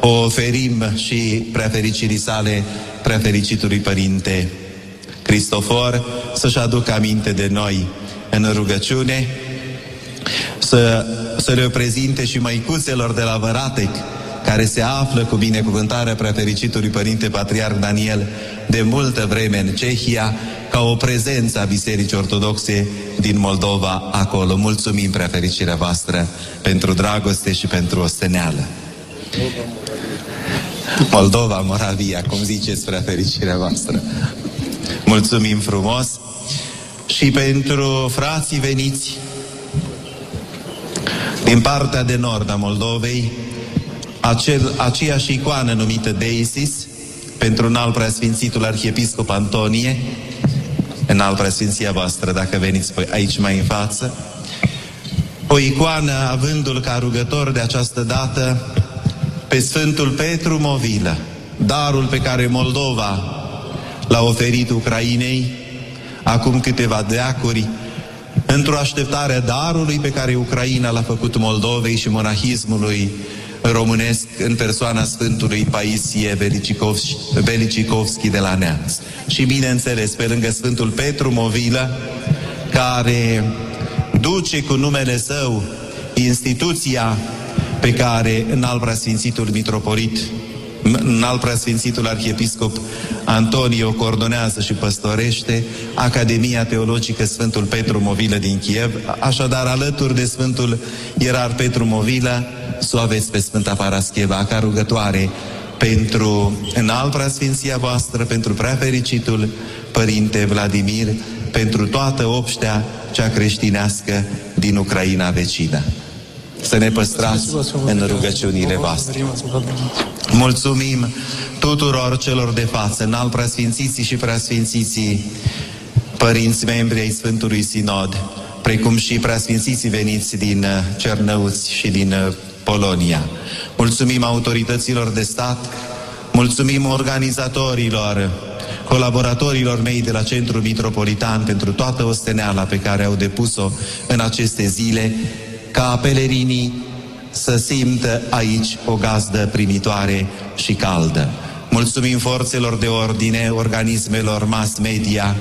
o oferim și prefericirii sale, prefericitului Părinte Cristofor, să-și aducă aminte de noi în rugăciune, să, să le prezinte și măicuțelor de la Văratec, care se află cu binecuvântarea prefericitului Părinte Patriarh Daniel de multă vreme în Cehia, ca o prezență a Bisericii Ortodoxe din Moldova acolo. Mulțumim prefericirea voastră pentru dragoste și pentru osteneală. Moldova, Moravia, cum ziceți prefericirea voastră. Mulțumim frumos și pentru frații veniți din partea de nord a Moldovei, acel, aceeași icoană numită Deisis, pentru un alt preasfințitul arhiepiscop Antonie, în alt preasfinția voastră, dacă veniți aici mai în față, o icoană avându-l ca rugător de această dată pe Sfântul Petru Movilă, darul pe care Moldova l-a oferit Ucrainei acum câteva deacuri într-o așteptare a darului pe care Ucraina l-a făcut Moldovei și monahismului românesc în persoana Sfântului Paisie Belicicovski de la Neamț. Și bineînțeles, pe lângă Sfântul Petru Movilă, care duce cu numele său instituția pe care în al preasfințitul mitropolit, în al preasfințitul arhiepiscop Antonio coordonează și păstorește Academia Teologică Sfântul Petru Movilă din Kiev, așadar alături de Sfântul Ierar Petru Movilă, să o aveți pe Sfânta Parascheva ca rugătoare pentru înalt preasfinția voastră, pentru prefericitul Părinte Vladimir, pentru toată obștea cea creștinească din Ucraina vecină să ne păstrați în rugăciunile voastre. Mulțumim tuturor celor de față, înalt preasfințiții și preasfințiții, părinți membri ai Sfântului Sinod, precum și preasfințiții veniți din uh, Cernăuți și din uh, Polonia. Mulțumim autorităților de stat, mulțumim organizatorilor, colaboratorilor mei de la Centrul Mitropolitan pentru toată osteneala pe care au depus-o în aceste zile ca pelerinii să simtă aici o gazdă primitoare și caldă. Mulțumim forțelor de ordine, organismelor mass media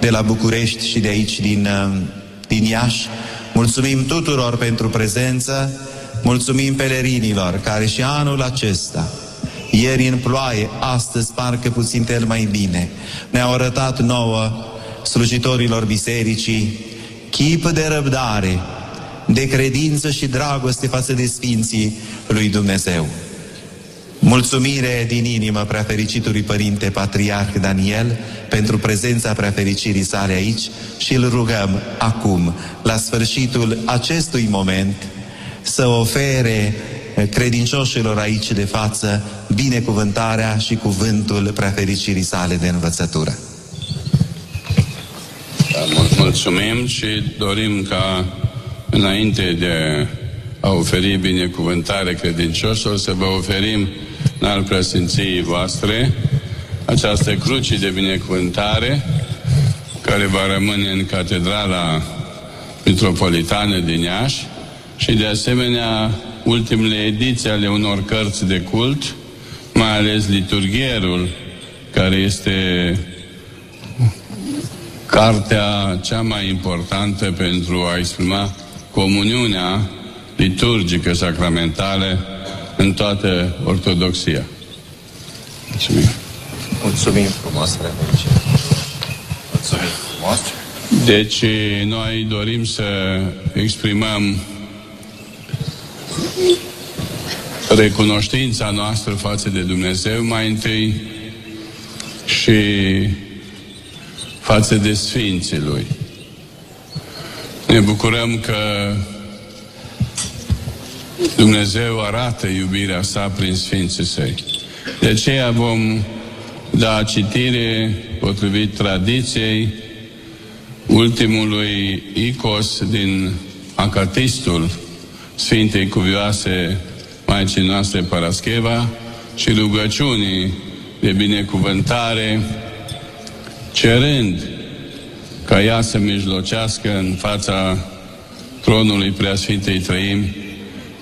de la București și de aici din, uh, din Iași. Mulțumim tuturor pentru prezență, mulțumim pelerinilor care și anul acesta, ieri în ploaie, astăzi parcă puțin el mai bine, ne-au arătat nouă slujitorilor bisericii chip de răbdare, de credință și dragoste față de Sfinții lui Dumnezeu. Mulțumire din inimă preafericitului Părinte Patriarh Daniel pentru prezența preafericirii sale aici și îl rugăm acum, la sfârșitul acestui moment, să ofere credincioșilor aici de față binecuvântarea și cuvântul preafericirii sale de învățătură. Mulțumim și dorim ca înainte de a oferi binecuvântare credincioșilor, să vă oferim în al preasfinției voastre această cruce de binecuvântare care va rămâne în Catedrala Metropolitană din Iași și de asemenea ultimele ediții ale unor cărți de cult, mai ales liturghierul, care este cartea cea mai importantă pentru a exprima comuniunea liturgică sacramentală în toată Ortodoxia. Mulțumim. Mulțumim frumos, Mulțumim frumos. Deci, noi dorim să exprimăm recunoștința noastră față de Dumnezeu mai întâi și față de Sfinții Lui. Ne bucurăm că Dumnezeu arată iubirea sa prin Sfinții Săi. De aceea vom da citire potrivit tradiției ultimului icos din Acatistul Sfintei Cuvioase Maicii noastre Parascheva și rugăciunii de binecuvântare cerând ca ea să mijlocească în fața tronului Preasfintei Trăimi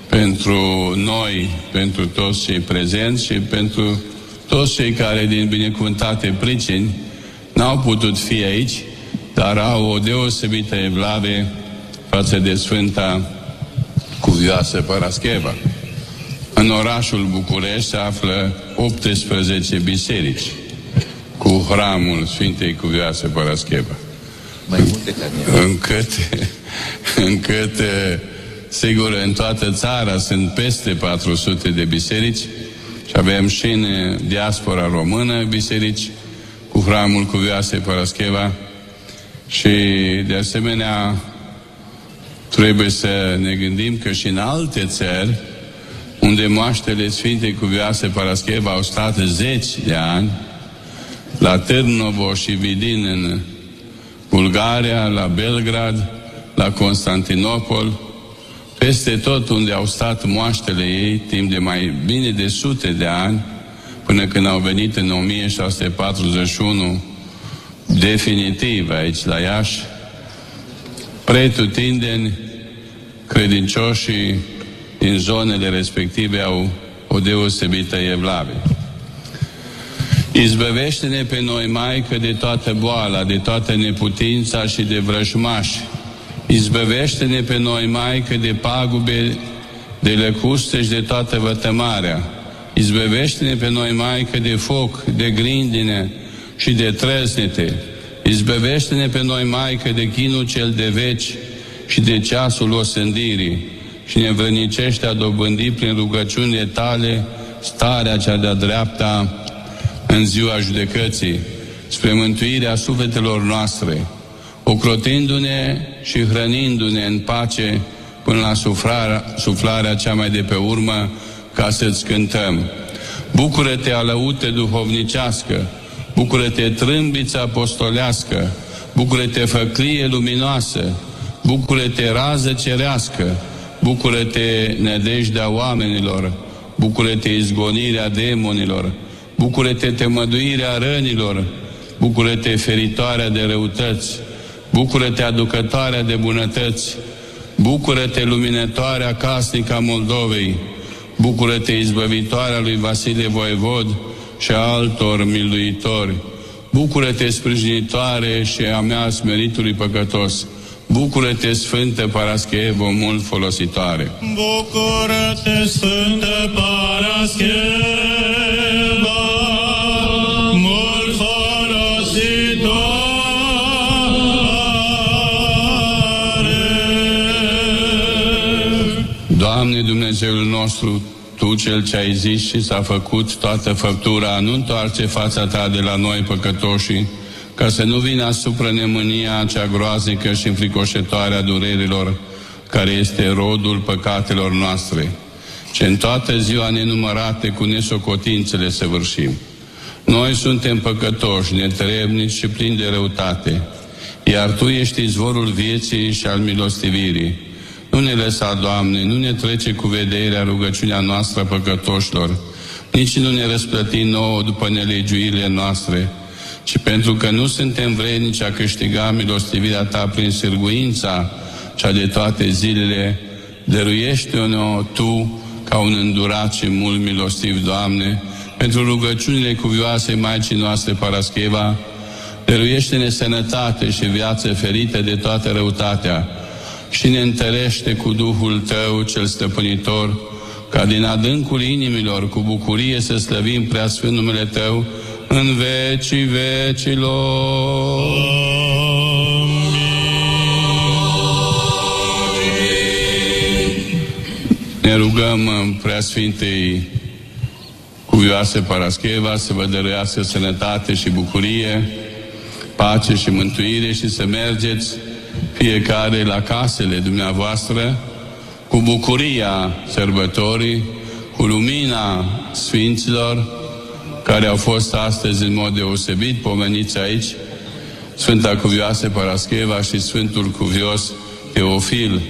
pentru noi, pentru toți cei prezenți și pentru toți cei care din binecuvântate pricini n-au putut fi aici, dar au o deosebită evlave față de Sfânta Cuvioasă Parascheva. În orașul București se află 18 biserici cu hramul Sfintei Cuvioase Parascheva. Mai multe ca Încât, încât, sigur, în toată țara sunt peste 400 de biserici și avem și în diaspora română biserici cu hramul Cuvioase Parascheva și, de asemenea, trebuie să ne gândim că și în alte țări unde moaștele Sfintei Cuvioase Parascheva au stat zeci de ani, la Târnovo și Vidin în Bulgaria, la Belgrad, la Constantinopol, peste tot unde au stat moaștele ei timp de mai bine de sute de ani, până când au venit în 1641 definitiv aici la Iași, pretutindeni credincioșii din zonele respective au o deosebită evlavie. Izbăvește-ne pe noi, Maică, de toată boala, de toată neputința și de vrăjmași. Izbăvește-ne pe noi, Maică, de pagube, de lăcuste și de toată vătămarea. Izbăvește-ne pe noi, Maică, de foc, de grindine și de trăznete. Izbăvește-ne pe noi, Maică, de chinul cel de veci și de ceasul osândirii și ne vrănicește a dobândi prin rugăciunile tale starea cea de-a dreapta în ziua judecății, spre mântuirea sufletelor noastre, ocrotindu-ne și hrănindu-ne în pace până la suflarea, suflarea cea mai de pe urmă, ca să-ți cântăm. Bucură-te alăute duhovnicească, bucură-te trâmbiță apostolească, bucură-te făclie luminoasă, bucură-te rază cerească, bucură-te nădejdea oamenilor, bucură-te izgonirea demonilor, bucură-te temăduirea rănilor, bucură-te feritoarea de răutăți, bucură-te aducătoarea de bunătăți, bucură-te luminătoarea casnică a Moldovei, bucură-te izbăvitoarea lui Vasile Voievod și a altor miluitori, bucură-te sprijinitoare și a mea smeritului păcătos, Bucură-te, Sfântă Paraschevo, mult folositoare! Bucură-te, Sfântă Paraschevo, Doamne Dumnezeul nostru, Tu cel ce ai zis și s-a făcut toată făptura, nu întoarce fața Ta de la noi păcătoșii, ca să nu vină asupra nemânia cea groaznică și înfricoșătoare a durerilor, care este rodul păcatelor noastre, ce în toată ziua nenumărate cu nesocotințele săvârșim. Noi suntem păcătoși, netrebnici și plini de răutate, iar Tu ești izvorul vieții și al milostivirii. Nu ne lăsa, Doamne, nu ne trece cu vederea rugăciunea noastră păcătoșilor, nici nu ne răsplăti nouă după nelegiuirile noastre, și pentru că nu suntem vrednici a câștiga milostivirea Ta prin sârguința cea de toate zilele, dăruiește-o Tu ca un îndurat și mult milostiv, Doamne, pentru rugăciunile cuvioase Maicii noastre Parascheva, dăruiește-ne sănătate și viață ferită de toată răutatea și ne întărește cu Duhul Tău cel stăpânitor, ca din adâncul inimilor cu bucurie să slăvim prea sfânt numele Tău, în vecii vecilor. Ne rugăm în Preasfintei Cuvioase Parascheva să vă dăruiască sănătate și bucurie, pace și mântuire și să mergeți fiecare la casele dumneavoastră cu bucuria sărbătorii, cu lumina Sfinților, care au fost astăzi în mod deosebit pomeniți aici, Sfânta Cuvioasă Parascheva și Sfântul Cuvios Teofil,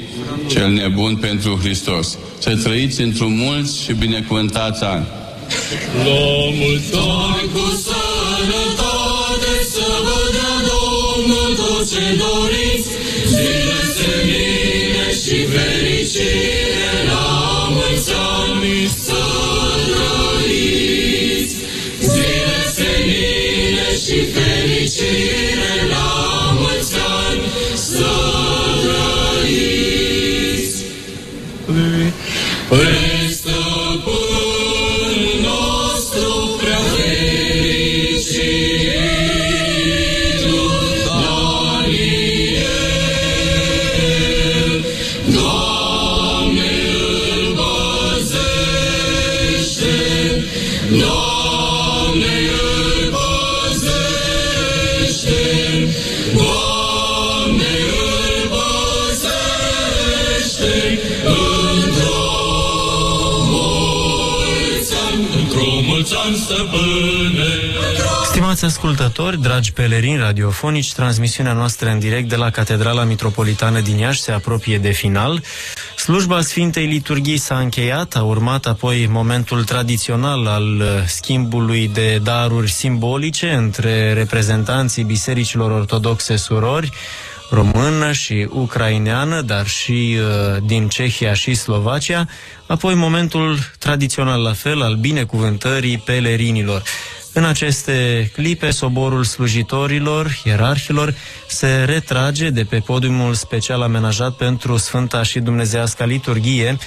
cel nebun pentru Hristos. Să trăiți într-un mulți și binecuvântați ani. La mulți ani cu sănătate să vă dea Domnul tot ce doriți, Existe stăpâne! Stimați ascultători, dragi pelerini radiofonici, transmisiunea noastră în direct de la Catedrala Mitropolitană din Iași se apropie de final. Slujba Sfintei Liturghii s-a încheiat, a urmat apoi momentul tradițional al schimbului de daruri simbolice între reprezentanții bisericilor ortodoxe surori, română și ucraineană, dar și uh, din Cehia și Slovacia, apoi momentul tradițional la fel al binecuvântării pelerinilor. În aceste clipe, soborul slujitorilor, ierarhilor, se retrage de pe podiumul special amenajat pentru Sfânta și Dumnezeasca Liturghie